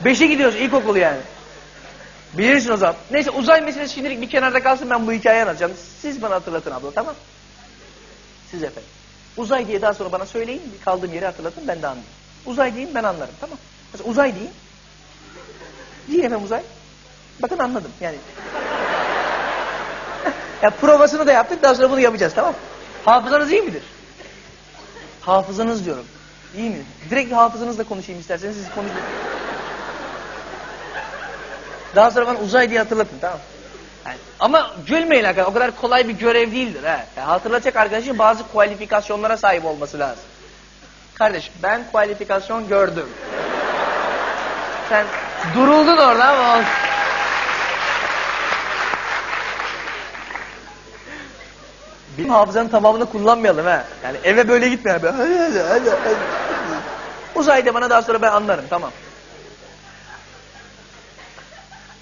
Beşe gidiyoruz ilkokul yani. Bilirsin o zaman. Neyse uzay meselesi şimdilik bir kenarda kalsın ben bu hikayeyi anlatacağım. Siz bana hatırlatın abla tamam Siz efendim. Uzay diye daha sonra bana söyleyin. Bir kaldığım yeri hatırlatın ben de anlayayım. Uzay deyin ben anlarım tamam. Mesela uzay deyin. Deyin efendim uzay. Bakın anladım yani. ya provasını da yaptık daha sonra bunu yapacağız tamam? Hafızanız iyi midir? Hafızanız diyorum. İyi mi? Direkt hafızanızla konuşayım isterseniz siz konuşun. Daha sonra bana uzay diye hatırlatın tamam? Yani, ama gülmeyin arkadaşlar. O kadar kolay bir görev değildir. He. Hatırlatacak arkadaşın bazı kualifikasyonlara sahip olması lazım. Kardeş ben kualifikasyon gördüm. Sen duruldun orada ama olsun. Benim hafızanın tamamını kullanmayalım ha. Yani eve böyle hadi, hadi. Uzayda bana daha sonra ben anlarım tamam.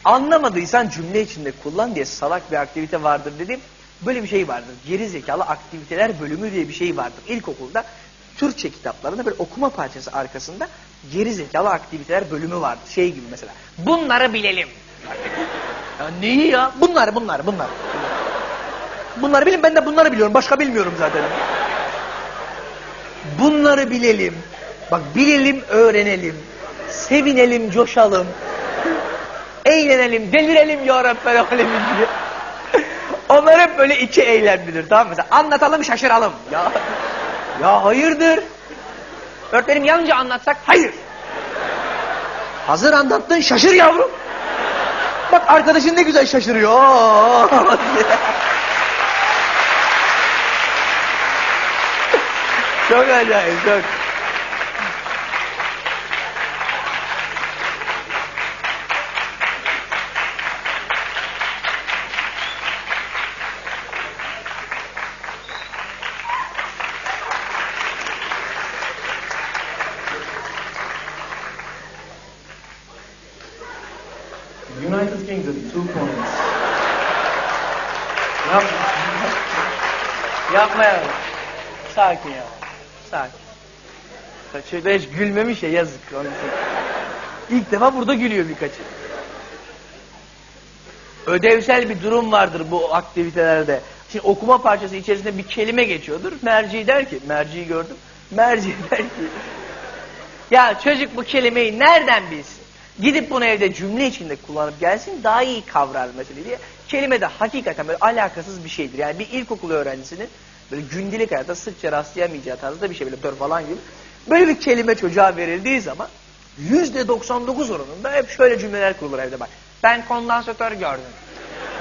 Anlamadıysan cümle içinde kullan diye salak bir aktivite vardır dedim. Böyle bir şey vardır. Geri zekalı aktiviteler bölümü diye bir şey vardır. İlkokulda Türkçe kitaplarında böyle okuma parçası arkasında geri zekalı aktiviteler bölümü vardır. Şey gibi mesela. Bunları bilelim. Ya neyi ya? Bunlar, bunlar, bunlar. Bunları bilin ben de bunları biliyorum. Başka bilmiyorum zaten. Bunları bilelim. Bak bilelim, öğrenelim. Sevinelim, coşalım. Eğlenelim, delirelim ya Rabbel Alemin diye. Onlar hep böyle iki eylemlidir tamam mı? Anlatalım, şaşıralım. Ya, ya hayırdır? Öğretmenim yanınca anlatsak hayır. Hazır anlattın şaşır yavrum. Bak arkadaşın ne güzel şaşırıyor. çok acayip çok. United Kingdom, two points. Yapma. Yapma ya. Sakin ya. Sakin. Kaçı hiç gülmemiş ya yazık. Onun. İlk defa burada gülüyor birkaçı. Ödevsel bir durum vardır bu aktivitelerde. Şimdi okuma parçası içerisinde bir kelime geçiyordur. Merci der ki, merci gördüm. Merci der ki, ya çocuk bu kelimeyi nereden bilsin? Gidip bunu evde cümle içinde kullanıp gelsin daha iyi kavrar mesele diye. Kelime de hakikaten böyle alakasız bir şeydir. Yani bir ilkokul öğrencisinin böyle gündelik hayatta sıkça rastlayamayacağı tarzda bir şey böyle dör falan gibi. Böyle bir kelime çocuğa verildiği zaman yüzde 99 oranında hep şöyle cümleler kurulur evde bak. Ben kondansatör gördüm.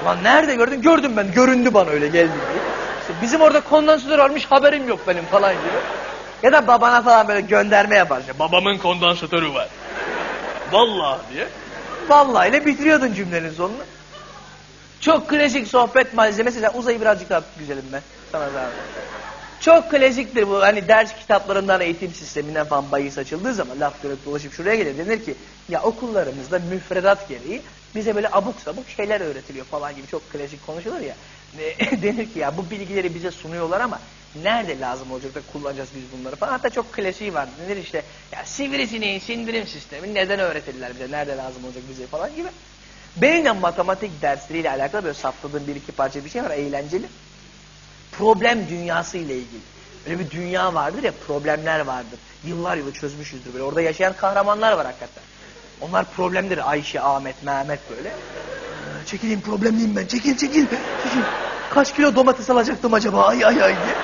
Ulan nerede gördün? Gördüm ben. Göründü bana öyle geldi diye. İşte bizim orada kondansatör varmış haberim yok benim falan gibi. Ya da babana falan böyle gönderme yapar. Babamın kondansatörü var. Vallahi diye. Vallahi ile bitiriyordun cümlenin sonunu. Çok klasik sohbet malzemesi. Uzayı birazcık daha güzelim ben. Sana da. Çok klasiktir bu. Hani ders kitaplarından eğitim sisteminden falan bahis açıldığı zaman laf dönüp dolaşıp şuraya gelir. Denir ki ya okullarımızda müfredat gereği bize böyle abuk sabuk şeyler öğretiliyor falan gibi çok klasik konuşulur ya. Denir ki ya bu bilgileri bize sunuyorlar ama nerede lazım olacak da kullanacağız biz bunları falan. Hatta çok klasiği var. Denir işte ya sivrisineğin sindirim sistemi neden öğretirler bize nerede lazım olacak bize falan gibi. Benim de matematik dersleriyle alakalı böyle saptadığım bir iki parça bir şey var eğlenceli. Problem dünyası ile ilgili. Böyle bir dünya vardır ya problemler vardır. Yıllar yılı çözmüşüzdür böyle. Orada yaşayan kahramanlar var hakikaten. Onlar problemleri Ayşe, Ahmet, Mehmet böyle. Ee, Çekileyim problemliyim ben. Çekil çekil. çekil. Kaç kilo domates alacaktım acaba? Ay ay ay diye.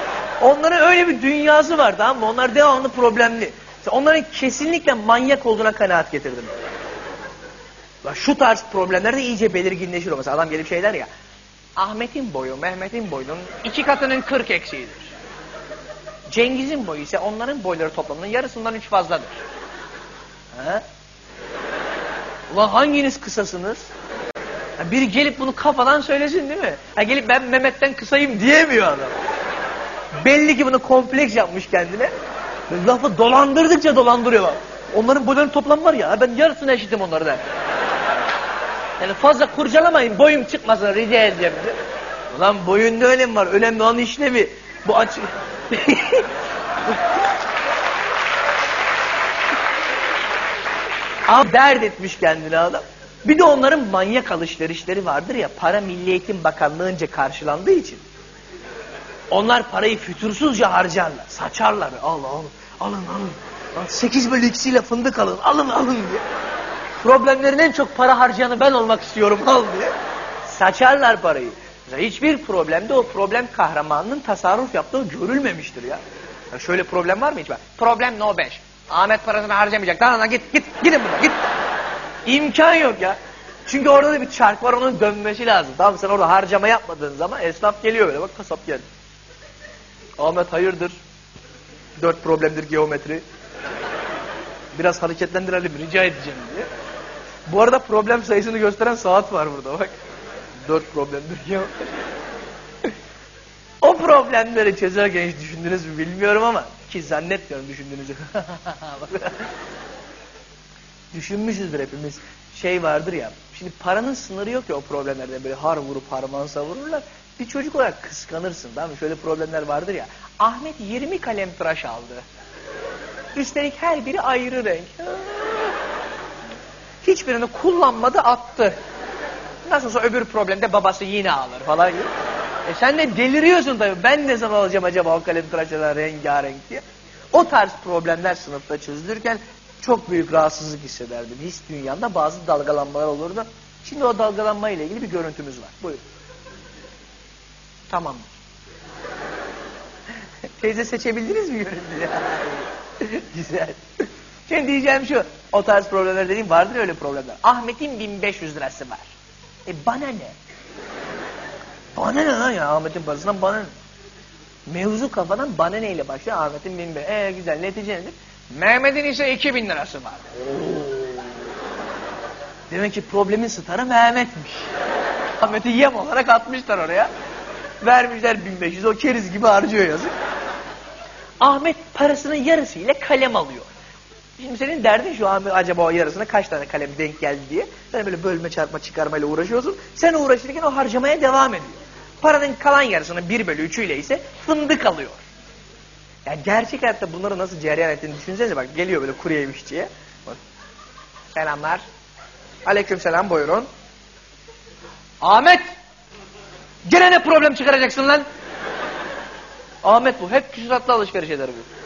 Onların öyle bir dünyası var tamam mı? Onlar devamlı problemli. Onların kesinlikle manyak olduğuna kanaat getirdim. Şu tarz problemler de iyice belirginleşir. Mesela adam gelip şey der ya. Ahmet'in boyu Mehmet'in boyunun iki katının 40 eksiğidir. Cengiz'in boyu ise onların boyları toplamının yarısından üç fazladır. He? Ulan hanginiz kısasınız? Ha, biri gelip bunu kafadan söylesin değil mi? Ha, gelip ben Mehmet'ten kısayım diyemiyor adam. Belli ki bunu kompleks yapmış kendine. Lafı dolandırdıkça dolandırıyor bak. Onların boylarının toplamı var ya ben yarısına eşitim onları der. Yani fazla kurcalamayın boyum çıkmasın rica edeceğim. Ulan boyun ne önemi var? Önemli olan işlevi. Bu açı... Ama dert etmiş kendine adam. Bir de onların manyak alışverişleri vardır ya para Milli Eğitim Bakanlığı'nca karşılandığı için. Onlar parayı fütursuzca harcarlar, saçarlar. Al al, alın alın. Lan 8 bölü ikisiyle fındık alın, alın alın diye. Problemlerin en çok para harcayanı ben olmak istiyorum al diye. Saçarlar parayı. Mesela hiçbir problemde o problem kahramanının tasarruf yaptığı görülmemiştir ya. ya şöyle problem var mı hiç? Problem no 5. Ahmet parasını harcamayacak. Daha git git gidin buradan git. İmkan yok ya. Çünkü orada da bir çark var onun dönmesi lazım. Tamam sen orada harcama yapmadığın zaman esnaf geliyor böyle bak kasap geldi. Ahmet hayırdır? Dört problemdir geometri. Biraz hareketlendirelim rica edeceğim diye. Bu arada problem sayısını gösteren saat var burada bak. Dört problemdir geometri. o problemleri çözerken hiç düşündünüz mü bilmiyorum ama ki zannetmiyorum düşündüğünüzü. Düşünmüşüzdür hepimiz. Şey vardır ya. Şimdi paranın sınırı yok ya o problemlerde böyle har vurup harman savururlar. Bir çocuk olarak kıskanırsın tamam mı? Şöyle problemler vardır ya. Ahmet 20 kalem tıraş aldı. Üstelik her biri ayrı renk. Hiçbirini kullanmadı attı. Nasılsa öbür problemde babası yine alır falan. E sen de deliriyorsun tabii. Ben ne zaman alacağım acaba o kalem tıraşlar rengarenk diye. O tarz problemler sınıfta çözülürken çok büyük rahatsızlık hissederdim. His dünyanda bazı dalgalanmalar olurdu. Şimdi o dalgalanma ile ilgili bir görüntümüz var. Buyurun. Tamam. Teyze seçebildiniz mi görüntüyü? Güzel. Şimdi diyeceğim şu. O tarz problemler dediğim vardır öyle problemler. Ahmet'in 1500 lirası var. E bana ne? Bana ne lan ya Ahmet'in parasından bana ne? Mevzu kafadan bana neyle başlıyor Ahmet'in 1500. Eee güzel netice nedir? Mehmet'in ise 2000 lirası var. Demek ki problemin starı Mehmet'miş. Ahmet'i yem olarak atmışlar oraya. Vermişler 1500 o keriz gibi harcıyor yazık. Ahmet parasının yarısıyla kalem alıyor. Şimdi senin derdin şu Ahmet acaba o yarısına kaç tane kalem denk geldi diye. Sen böyle bölme çarpma çıkarmayla uğraşıyorsun. Sen uğraşırken o harcamaya devam ediyor. Paranın kalan yarısının 1 bölü 3'üyle ise fındık alıyor. Yani gerçek hayatta bunları nasıl cereyan ettiğini düşünsenize bak geliyor böyle kuru yemişçiye. Selamlar. Aleyküm selam buyurun. Ahmet! Gene ne problem çıkaracaksın lan? Ahmet bu. Hep küsuratlı alışveriş eder bu.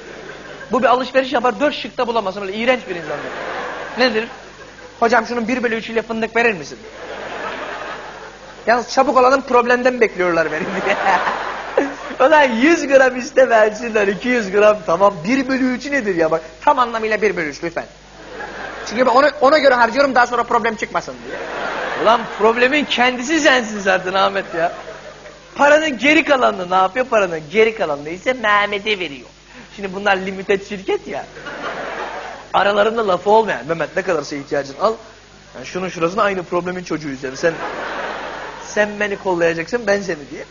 Bu bir alışveriş yapar dört şıkta bulamazsın. Öyle iğrenç bir insandır. Nedir? Hocam şunun bir bölü üçüyle fındık verir misin? Yalnız çabuk olanın problemden bekliyorlar benim diye. Ulan 100 gram iste versinler 200 gram tamam 1 bölü 3'ü nedir ya bak tam anlamıyla 1 bölü 3 lütfen. Çünkü ben ona, ona göre harcıyorum daha sonra problem çıkmasın diye. Ulan problemin kendisi sensin zaten Ahmet ya. Paranın geri kalanını ne yapıyor paranın geri kalanını ise Mehmet'e veriyor. Şimdi bunlar limited şirket ya. Aralarında lafı olmayan Mehmet ne kadarsa ihtiyacın al. Yani şunun şurasında aynı problemin çocuğuyuz yani sen sen beni kollayacaksın ben seni diye.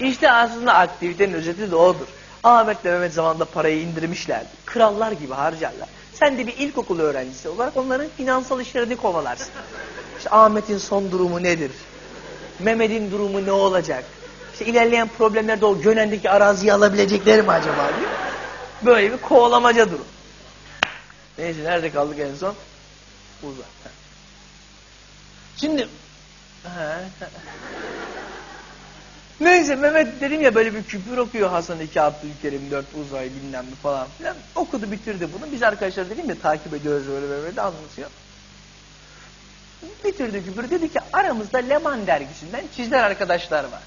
İşte aslında aktivitenin özeti de odur. Ahmet ve Mehmet zamanında parayı indirmişlerdi. Krallar gibi harcarlar. Sen de bir ilkokul öğrencisi olarak onların finansal işlerini kovalarsın. İşte Ahmet'in son durumu nedir? Mehmet'in durumu ne olacak? İşte ilerleyen problemlerde o Gönen'deki araziyi alabilecekler mi acaba diye. Böyle bir kovalamaca durum. Neyse nerede kaldık en son? Uzak. Şimdi Neyse Mehmet dedim ya böyle bir küpür okuyor Hasan iki Abdülkerim dört uzay bilmem ne falan filan. Okudu bitirdi bunu. Biz arkadaşlar dedim ya takip ediyoruz böyle Mehmet'i anlatıyor. Bitirdi küpür dedi ki aramızda Leman dergisinden çizler arkadaşlar var.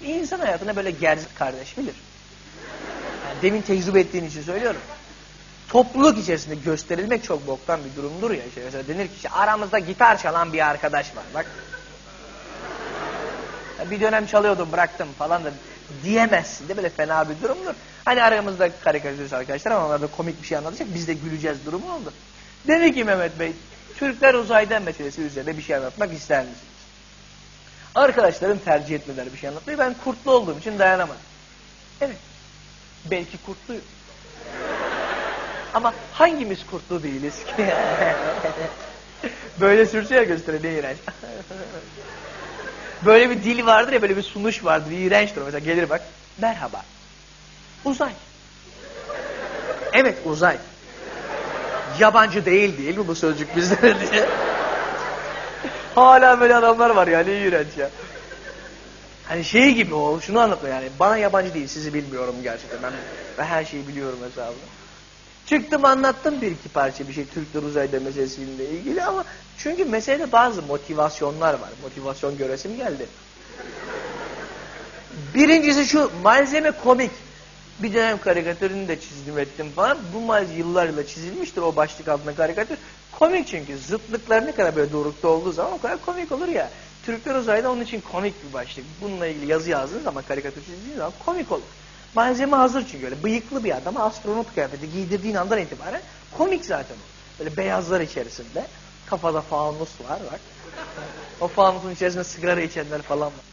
Şimdi insan hayatına böyle gerzik kardeş bilir. Yani demin tecrübe ettiğin için söylüyorum. Topluluk içerisinde gösterilmek çok boktan bir durumdur ya. İşte mesela denir ki işte aramızda gitar çalan bir arkadaş var. Bak bir dönem çalıyordum bıraktım falan da diyemezsin de böyle fena bir durumdur. Hani aramızda karikatürist arkadaşlar ama onlar da komik bir şey anlatacak biz de güleceğiz durumu oldu. Dedi ki Mehmet Bey Türkler uzaydan meselesi üzerine bir şey anlatmak ister misiniz? Arkadaşlarım tercih etmediler bir şey anlatmayı ben kurtlu olduğum için dayanamadım. Evet belki kurtluyum. Ama hangimiz kurtlu değiliz ki? Böyle sürse ya göstere ne iğrenç. böyle bir dil vardır ya böyle bir sunuş vardır. İğrençtir. Mesela gelir bak. Merhaba. Uzay. Evet uzay. Yabancı değil değil mi bu sözcük bizde diye. Hala böyle adamlar var yani iğrenç ya. Hani şey gibi o şunu anlatma yani bana yabancı değil sizi bilmiyorum gerçekten ben, ben her şeyi biliyorum hesabı. Çıktım anlattım bir iki parça bir şey Türkler uzayda meselesiyle ilgili ama çünkü meselede bazı motivasyonlar var. Motivasyon göresim geldi. Birincisi şu malzeme komik. Bir dönem karikatürünü de çizdim ettim falan. Bu yıllarla çizilmiştir o başlık altında karikatür. Komik çünkü zıtlıklar ne kadar böyle dorukta olduğu zaman o kadar komik olur ya. Türkler uzayda onun için komik bir başlık. Bununla ilgili yazı yazdığınız zaman karikatür çizdiğiniz zaman komik olur. Malzeme hazır çünkü öyle bıyıklı bir adama astronot kıyafeti giydirdiğin andan itibaren komik zaten o. Böyle beyazlar içerisinde kafada fanus var bak. O fanusun içerisinde sigara içenler falan var.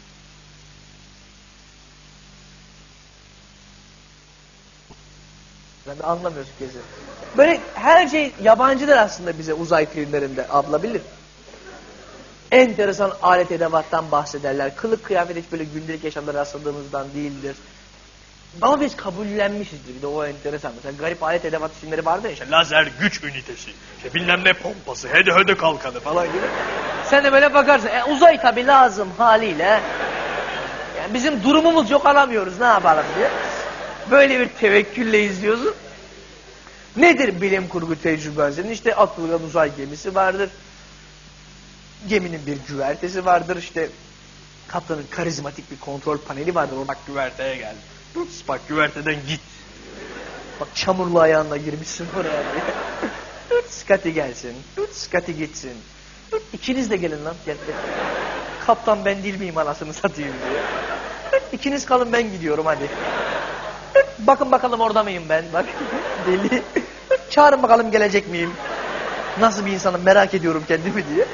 Yani anlamıyorsun kesin. Böyle her şey yabancıdır aslında bize uzay filmlerinde abla bilir. Enteresan alet edevattan bahsederler. Kılık kıyafet hiç böyle gündelik yaşamda rastladığımızdan değildir. Ama biz kabullenmişizdir. Bir de o enteresan. Mesela garip alet edevat isimleri vardı ya işte. Lazer güç ünitesi. İşte bilmem ne pompası. Hede hede kalkanı falan. gibi. Sen de böyle bakarsın. E, uzay tabi lazım haliyle. Yani bizim durumumuz yok alamıyoruz ne yapalım diye. Böyle bir tevekkülle izliyorsun. Nedir bilim kurgu tecrübesinin? İşte atılgan uzay gemisi vardır. Geminin bir güvertesi vardır. İşte kaptanın karizmatik bir kontrol paneli vardır. O Bak güverteye gel. Dur bak güverteden git. Bak çamurlu ayağınla girmişsin oraya. Tut Scotty gelsin. Tut Scotty gitsin. Tut ikiniz de gelin lan. Gel, gel. Kaptan ben değil miyim anasını satayım diye. İkiniz kalın ben gidiyorum hadi. Bakın bakalım orada mıyım ben. Bak deli. Çağırın bakalım gelecek miyim. Nasıl bir insanım merak ediyorum kendimi diye.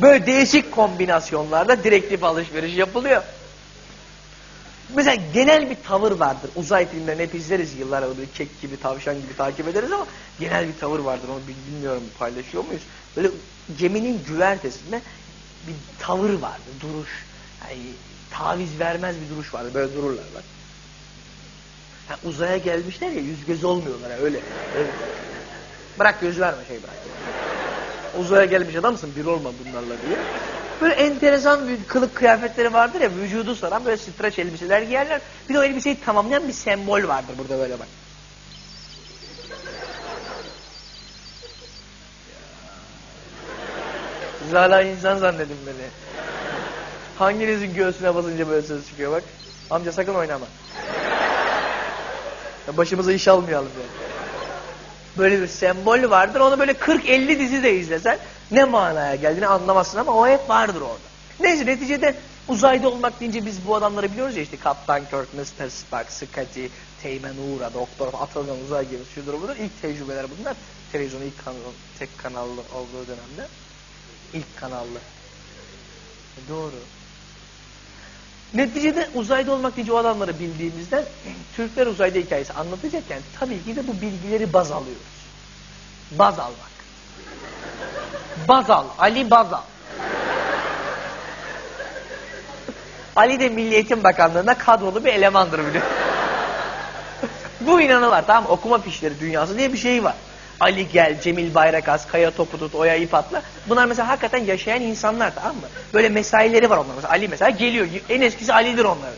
Böyle değişik kombinasyonlarda direktif alışveriş yapılıyor. Mesela genel bir tavır vardır. Uzay filmlerini hep izleriz yıllar böyle kek gibi, tavşan gibi takip ederiz ama genel bir tavır vardır. Onu bilmiyorum paylaşıyor muyuz? Böyle geminin güvertesinde bir tavır vardır, duruş. Yani taviz vermez bir duruş vardır. Böyle dururlar bak. Ha, uzaya gelmişler ya yüz göz olmuyorlar ha, öyle. Bırak göz verme şey bırak. Uzaya gelmiş adamsın bir olma bunlarla diye. Böyle enteresan bir kılık kıyafetleri vardır ya vücudu saran böyle streç elbiseler giyerler. Bir de o elbiseyi tamamlayan bir sembol vardır burada böyle bak. Siz hala insan zannedin beni. Hanginizin göğsüne basınca böyle söz çıkıyor bak. Amca sakın oynama. Başımıza iş almayalım yani. Böyle bir sembol vardır. Onu böyle 40-50 dizi de izlesen ne manaya geldiğini anlamazsın ama o hep vardır orada. Neyse neticede uzayda olmak deyince biz bu adamları biliyoruz ya işte Kaptan Kirk, Mr. Spock, Scotty, Teğmen Uğur'a, Doktor Atılgan uzay gemisi şudur budur. İlk tecrübeler bunlar. Televizyonun ilk kanalı, tek kanallı olduğu dönemde. İlk kanallı. E, doğru. Neticede uzayda olmak deyince o adamları bildiğimizden Türkler uzayda hikayesi anlatacakken tabii ki de bu bilgileri baz alıyoruz. Baz almak. Baz al. Ali baz al. Ali de Milli Eğitim Bakanlığı'nda kadrolu bir elemandır biliyor. bu inanılar tamam mı? Okuma fişleri dünyası diye bir şey var. Ali Gel, Cemil Bayrakaz, Kaya Topu Tut, Oya İp Atla. Bunlar mesela hakikaten yaşayan insanlar tamam mı? Böyle mesaileri var onlar. Mesela Ali mesela geliyor. En eskisi Ali'dir onların.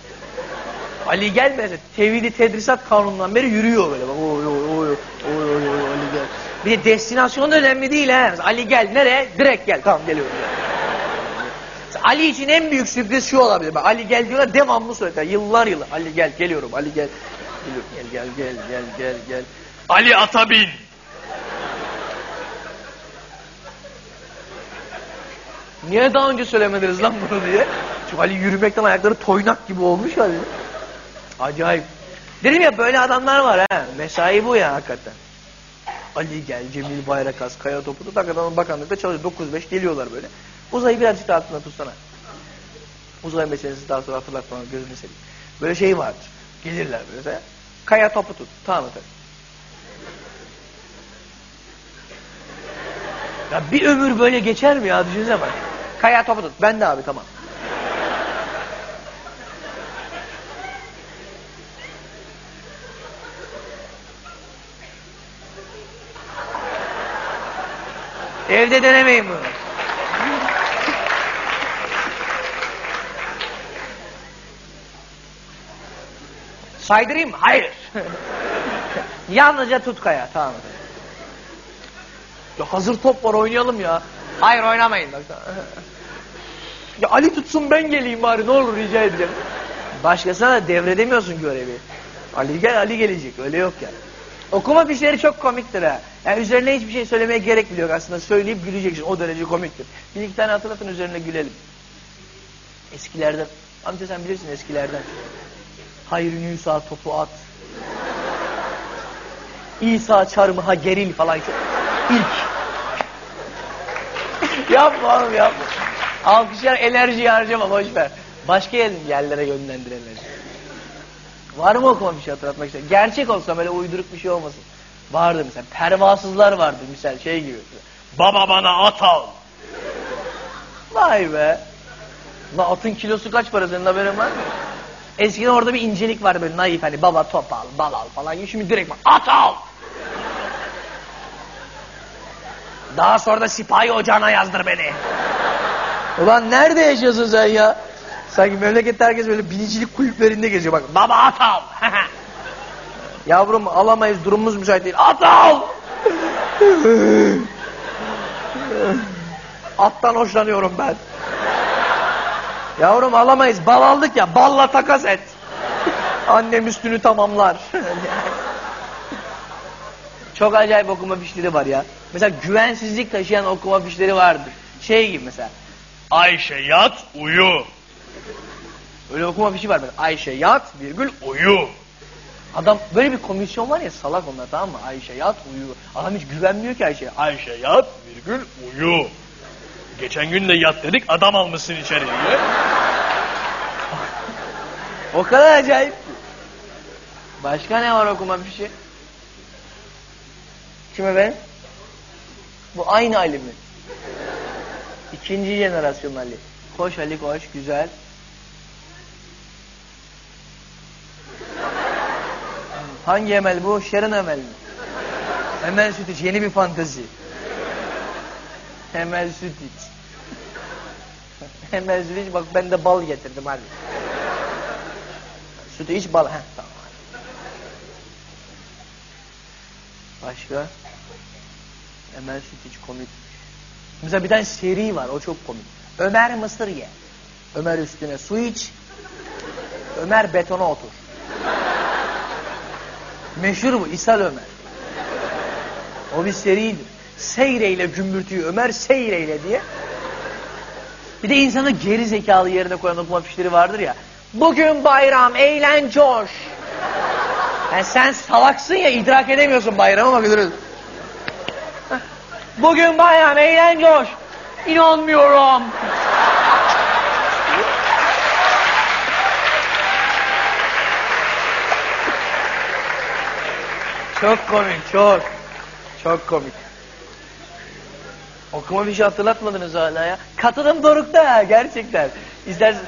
Ali Gel mesela tevhidi tedrisat kanunundan beri yürüyor böyle. Bak, oy, oy, oy, oy, oy, oy, Ali Gel. Bir de destinasyon da önemli değil ha. Ali Gel nereye? Direkt gel. Tamam geliyorum. Mesela Ali için en büyük sürpriz şu olabilir. Bak, Ali Gel diyorlar devamlı söyler. Yıllar yıllar. Ali Gel geliyorum. Ali Gel. Gel gel gel gel gel gel. Ali Atabin. Niye daha önce söylemediniz lan bunu diye. Çünkü Ali yürümekten ayakları toynak gibi olmuş Ali. Acayip. Dedim ya böyle adamlar var ha. Mesai bu ya hakikaten. Ali gel, Cemil Bayrakaz, Kaya Topu da hakikaten bakanlıkta çalışıyor. 9-5 geliyorlar böyle. Uzayı birazcık daha altına tutsana. Uzay meselesi daha sonra hatırlat bana gözünü seveyim. Böyle şey vardır. Gelirler böyle. Kaya topu tut. Tamam efendim. Ya bir ömür böyle geçer mi ya düşünsene bak. Kaya topu tut. Ben de abi tamam. Evde denemeyin bunu. Saydırayım mı? Hayır. Yalnızca tut kaya. Tamam. Ya hazır top var oynayalım ya. Hayır oynamayın. Ya Ali tutsun ben geleyim bari ne olur rica edeceğim. Başkasına da devredemiyorsun görevi. Ali gel Ali gelecek öyle yok yani. Okuma fişleri çok komiktir ha. Yani üzerine hiçbir şey söylemeye gerek bile yok aslında. Söyleyip güleceksin o derece komiktir. Bir iki tane hatırlatın üzerine gülelim. Eskilerden. Amca sen bilirsin eskilerden. Hayır Nisa topu at. İsa çarmıha geril falan. İlk. Yapma oğlum yapma. Alkışlar enerjiyi harcama boş ver. Başka yer- yerlere yönlendir enerji. Var mı okuma bir şey hatırlatmak istedim. Gerçek olsa böyle uyduruk bir şey olmasın. Vardı mesela. Pervasızlar vardı misal şey gibi. Baba bana at al. Vay be. La atın kilosu kaç para senin haberin var mı? Eskiden orada bir incelik var böyle naif hani baba top al, bal al falan. Şimdi direkt bak at al. Daha sonra da sipahi ocağına yazdır beni. Ulan nerede yaşıyorsun sen ya? Sanki memlekette herkes böyle binicilik kulüplerinde geziyor bak. Baba at al. Yavrum alamayız durumumuz müsait değil. At al. Attan hoşlanıyorum ben. Yavrum alamayız. Bal aldık ya. Balla takas et. Annem üstünü tamamlar. Çok acayip okuma fişleri var ya. Mesela güvensizlik taşıyan okuma fişleri vardır. Şey gibi mesela. Ayşe yat uyu. Öyle okuma fişi var böyle. Ayşe yat virgül Uyu. Adam böyle bir komisyon var ya salak onlar tamam mı? Ayşe yat uyu. Adam hiç güvenmiyor ki Ayşe'ye. Ayşe yat virgül uyu. Geçen gün de yat dedik adam almışsın içeriye. O kadar acayip. Başka ne var okuma fişi? Kim efendim? Bu aynı Ali mi? İkinci jenerasyon Ali. Koş Ali koş güzel. Hangi Emel bu? Şerin Emel mi? Emel Sütiç yeni bir fantezi. Emel Sütiç. Emel Sütiç bak ben de bal getirdim hadi. Sütü iç bal. Heh, tamam. Başka? Emel Süt hiç komik. Mesela bir tane seri var o çok komik. Ömer mısır ye. Ömer üstüne su iç. Ömer betona otur. Meşhur bu İshal Ömer. O bir seridir. Seyreyle gümbürtüyü Ömer seyreyle diye. Bir de insanı geri zekalı yerine koyan okuma fişleri vardır ya. Bugün bayram, eğlen, coş. Yani sen salaksın ya idrak edemiyorsun bayramı bak görüyorsun. Bugün bayram, eğlen, coş. İnanmıyorum. Çok komik, çok. Çok komik. Okuma bir şey hatırlatmadınız hala ya. Katılım dorukta ha gerçekten. İstersen...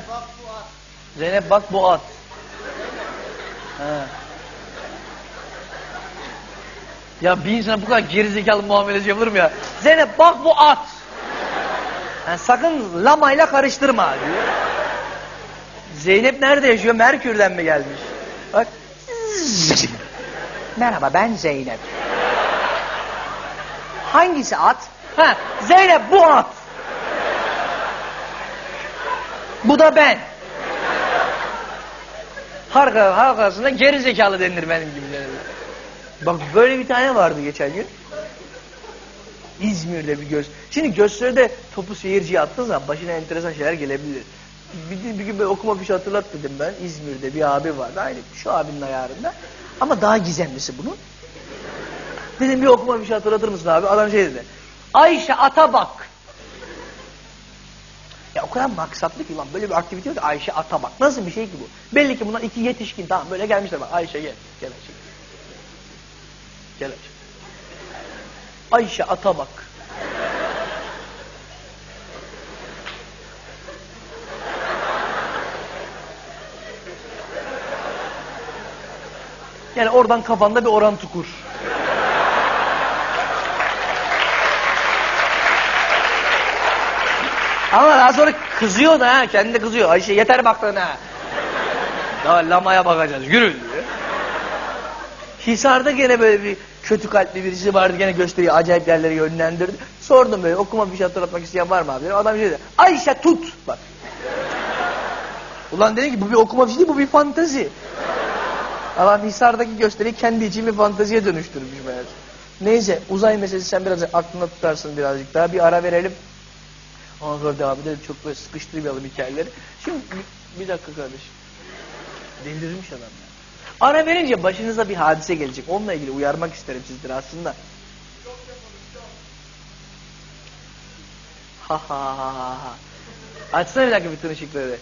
Zeynep bak bu at. Ha. Ya bir insana bu kadar gerizekalı muamelesi yapılır mı ya? Zeynep bak bu at. Yani sakın lamayla karıştırma diyor. Zeynep nerede yaşıyor? Merkür'den mi gelmiş? Bak. Merhaba ben Zeynep. Hangisi at? Ha, Zeynep bu at. Bu da ben. Harika, harikasında geri zekalı denilir benim gibilerine. Bak böyle bir tane vardı geçen gün. İzmir'de bir göz. Şimdi gösteride topu seyirciye attığın zaman başına enteresan şeyler gelebilir. Bir, bir gün böyle okuma bir şey hatırlat dedim ben. İzmir'de bir abi vardı. Aynı şu abinin ayarında. Ama daha gizemlisi bunun. Dedim bir okuma bir şey hatırlatır mısın abi? Adam şey dedi. Ayşe ata bak. Ya o kadar maksatlı ki lan böyle bir aktivite yok Ayşe ata bak. Nasıl bir şey ki bu? Belli ki bunlar iki yetişkin tamam böyle gelmişler bak Ayşe gel. Gel Ayşe gelecek. Ayşe ata bak. Yani oradan kafanda bir orantı kur. Ama daha sonra kızıyor da ha, kendi kızıyor. Ayşe yeter baktığına. Daha lamaya bakacağız, yürü. Hisar'da gene böyle bir kötü kalpli birisi vardı. Gene gösteriyor. Acayip yerlere yönlendirdi. Sordum böyle okuma bir şey hatırlatmak isteyen var mı abi? dedim. Adam şey dedi. Ayşe tut. Bak. Ulan dedi ki bu bir okuma bir şey değil bu bir fantazi. Adam Hisar'daki gösteriyi kendi için bir fanteziye dönüştürmüş meğer. Neyse uzay meselesi sen biraz aklında tutarsın birazcık daha. Bir ara verelim. Ondan sonra devam edelim. Çok böyle sıkıştırmayalım hikayeleri. Şimdi bir dakika kardeşim. Delirmiş adam ya. Ara verince başınıza bir hadise gelecek. Onunla ilgili uyarmak isterim sizleri aslında. Ha ha ha ha. Açsana bir dakika bütün ışıkları.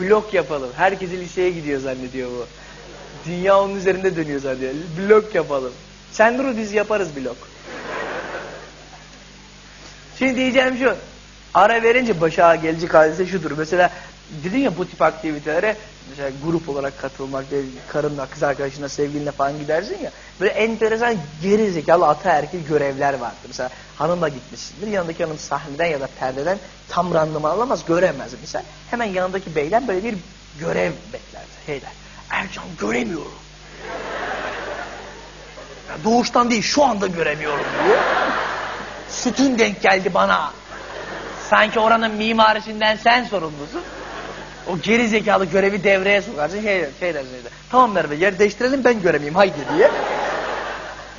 Blok yapalım. Herkesi liseye gidiyor zannediyor bu. Dünya onun üzerinde dönüyor zannediyor. Blok yapalım. Sen dur biz yaparız blok. Şimdi diyeceğim şu. Ara verince başa gelecek hadise şudur. Mesela dedin ya bu tip aktivitelere mesela grup olarak katılmak, karınla, kız arkadaşınla, sevgilinle falan gidersin ya. Böyle enteresan geri zekalı ataerkil görevler vardır. Mesela hanımla gitmişsindir. Yanındaki hanım sahneden ya da perdeden tam randıman alamaz, göremez. Mesela hemen yanındaki beyler böyle bir görev bekler. Hey der, Ercan göremiyorum. Ya doğuştan değil şu anda göremiyorum diyor. Sütün denk geldi bana. Sanki oranın mimarisinden sen sorumlusun. O geri zekalı görevi devreye sokarsın. Şey, şey dersin işte. Tamam Merve yer değiştirelim ben göremeyeyim haydi diye.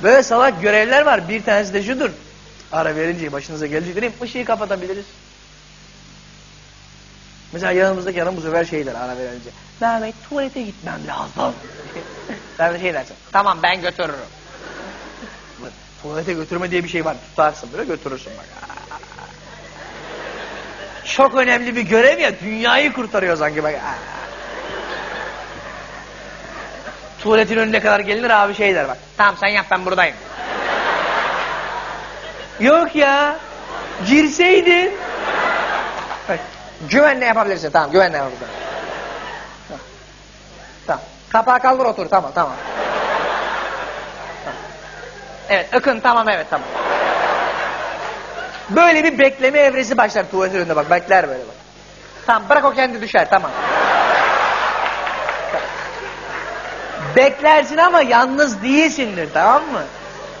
Böyle salak görevler var. Bir tanesi de şudur. Ara verince başınıza gelecek dedim. ışığı kapatabiliriz. Mesela yanımızdaki hanım bu sefer şey der ara verince. Merve tuvalete gitmem lazım. ben de şey dersin. Tamam ben götürürüm. Tuvalete götürme diye bir şey var. Tutarsın böyle götürürsün bak. Çok önemli bir görev ya. Dünyayı kurtarıyor sanki bak. Tuvaletin önüne kadar gelinir abi şey der bak. Tamam sen yap ben buradayım. Yok ya. Girseydin. Bak, Güvenle yapabilirsin. Tamam güvenle yapabilirsin. Tamam. Tamam. Kapağı kaldır otur. Tamam tamam. Tamam. Evet ıkın tamam evet tamam. Böyle bir bekleme evresi başlar tuvaletin önünde bak. Bekler böyle bak. Tamam bırak o kendi düşer tamam. Beklersin ama yalnız değilsindir tamam mı?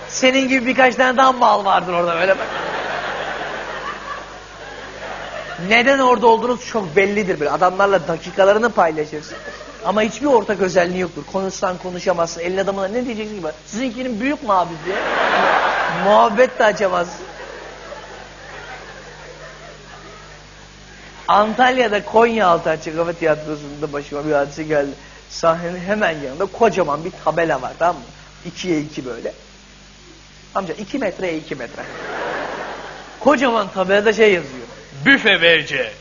Senin gibi birkaç tane daha mal vardır orada böyle bak. Neden orada olduğunuz çok bellidir böyle. Adamlarla dakikalarını paylaşırsın. Ama hiçbir ortak özelliği yoktur. Konuşsan konuşamazsın. Elin adamına ne diyeceksin gibi. Sizinkinin büyük mü abi diye. Muhabbet de açamazsın. Antalya'da Konyaaltı Açık Hava Tiyatrosu'nda başıma bir hadise geldi. Sahnenin hemen yanında kocaman bir tabela var tamam mı? İkiye iki böyle. Amca iki metreye iki metre. Kocaman tabelada şey yazıyor. Büfe VC.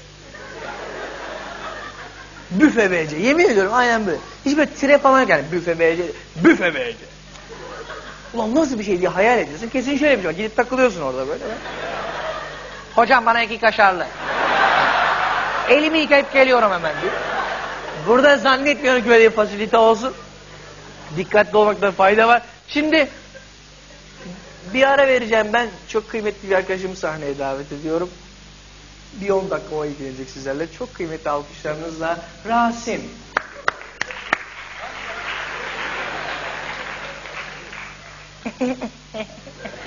Büfe BC. Yemin ediyorum aynen böyle. Hiç böyle tire falan yani büfe BC. Büfe VC. Ulan nasıl bir şey diye hayal ediyorsun. Kesin şöyle bir şey var. Gidip takılıyorsun orada böyle. Hocam bana iki kaşarlı. Elimi yıkayıp geliyorum hemen diyor. Burada zannetmiyorum ki böyle bir fasilite olsun. Dikkatli olmakta fayda var. Şimdi bir ara vereceğim ben. Çok kıymetli bir arkadaşımı sahneye davet ediyorum. Bir 10 dakika o ilgilenecek sizlerle. Çok kıymetli alkışlarınızla Rasim.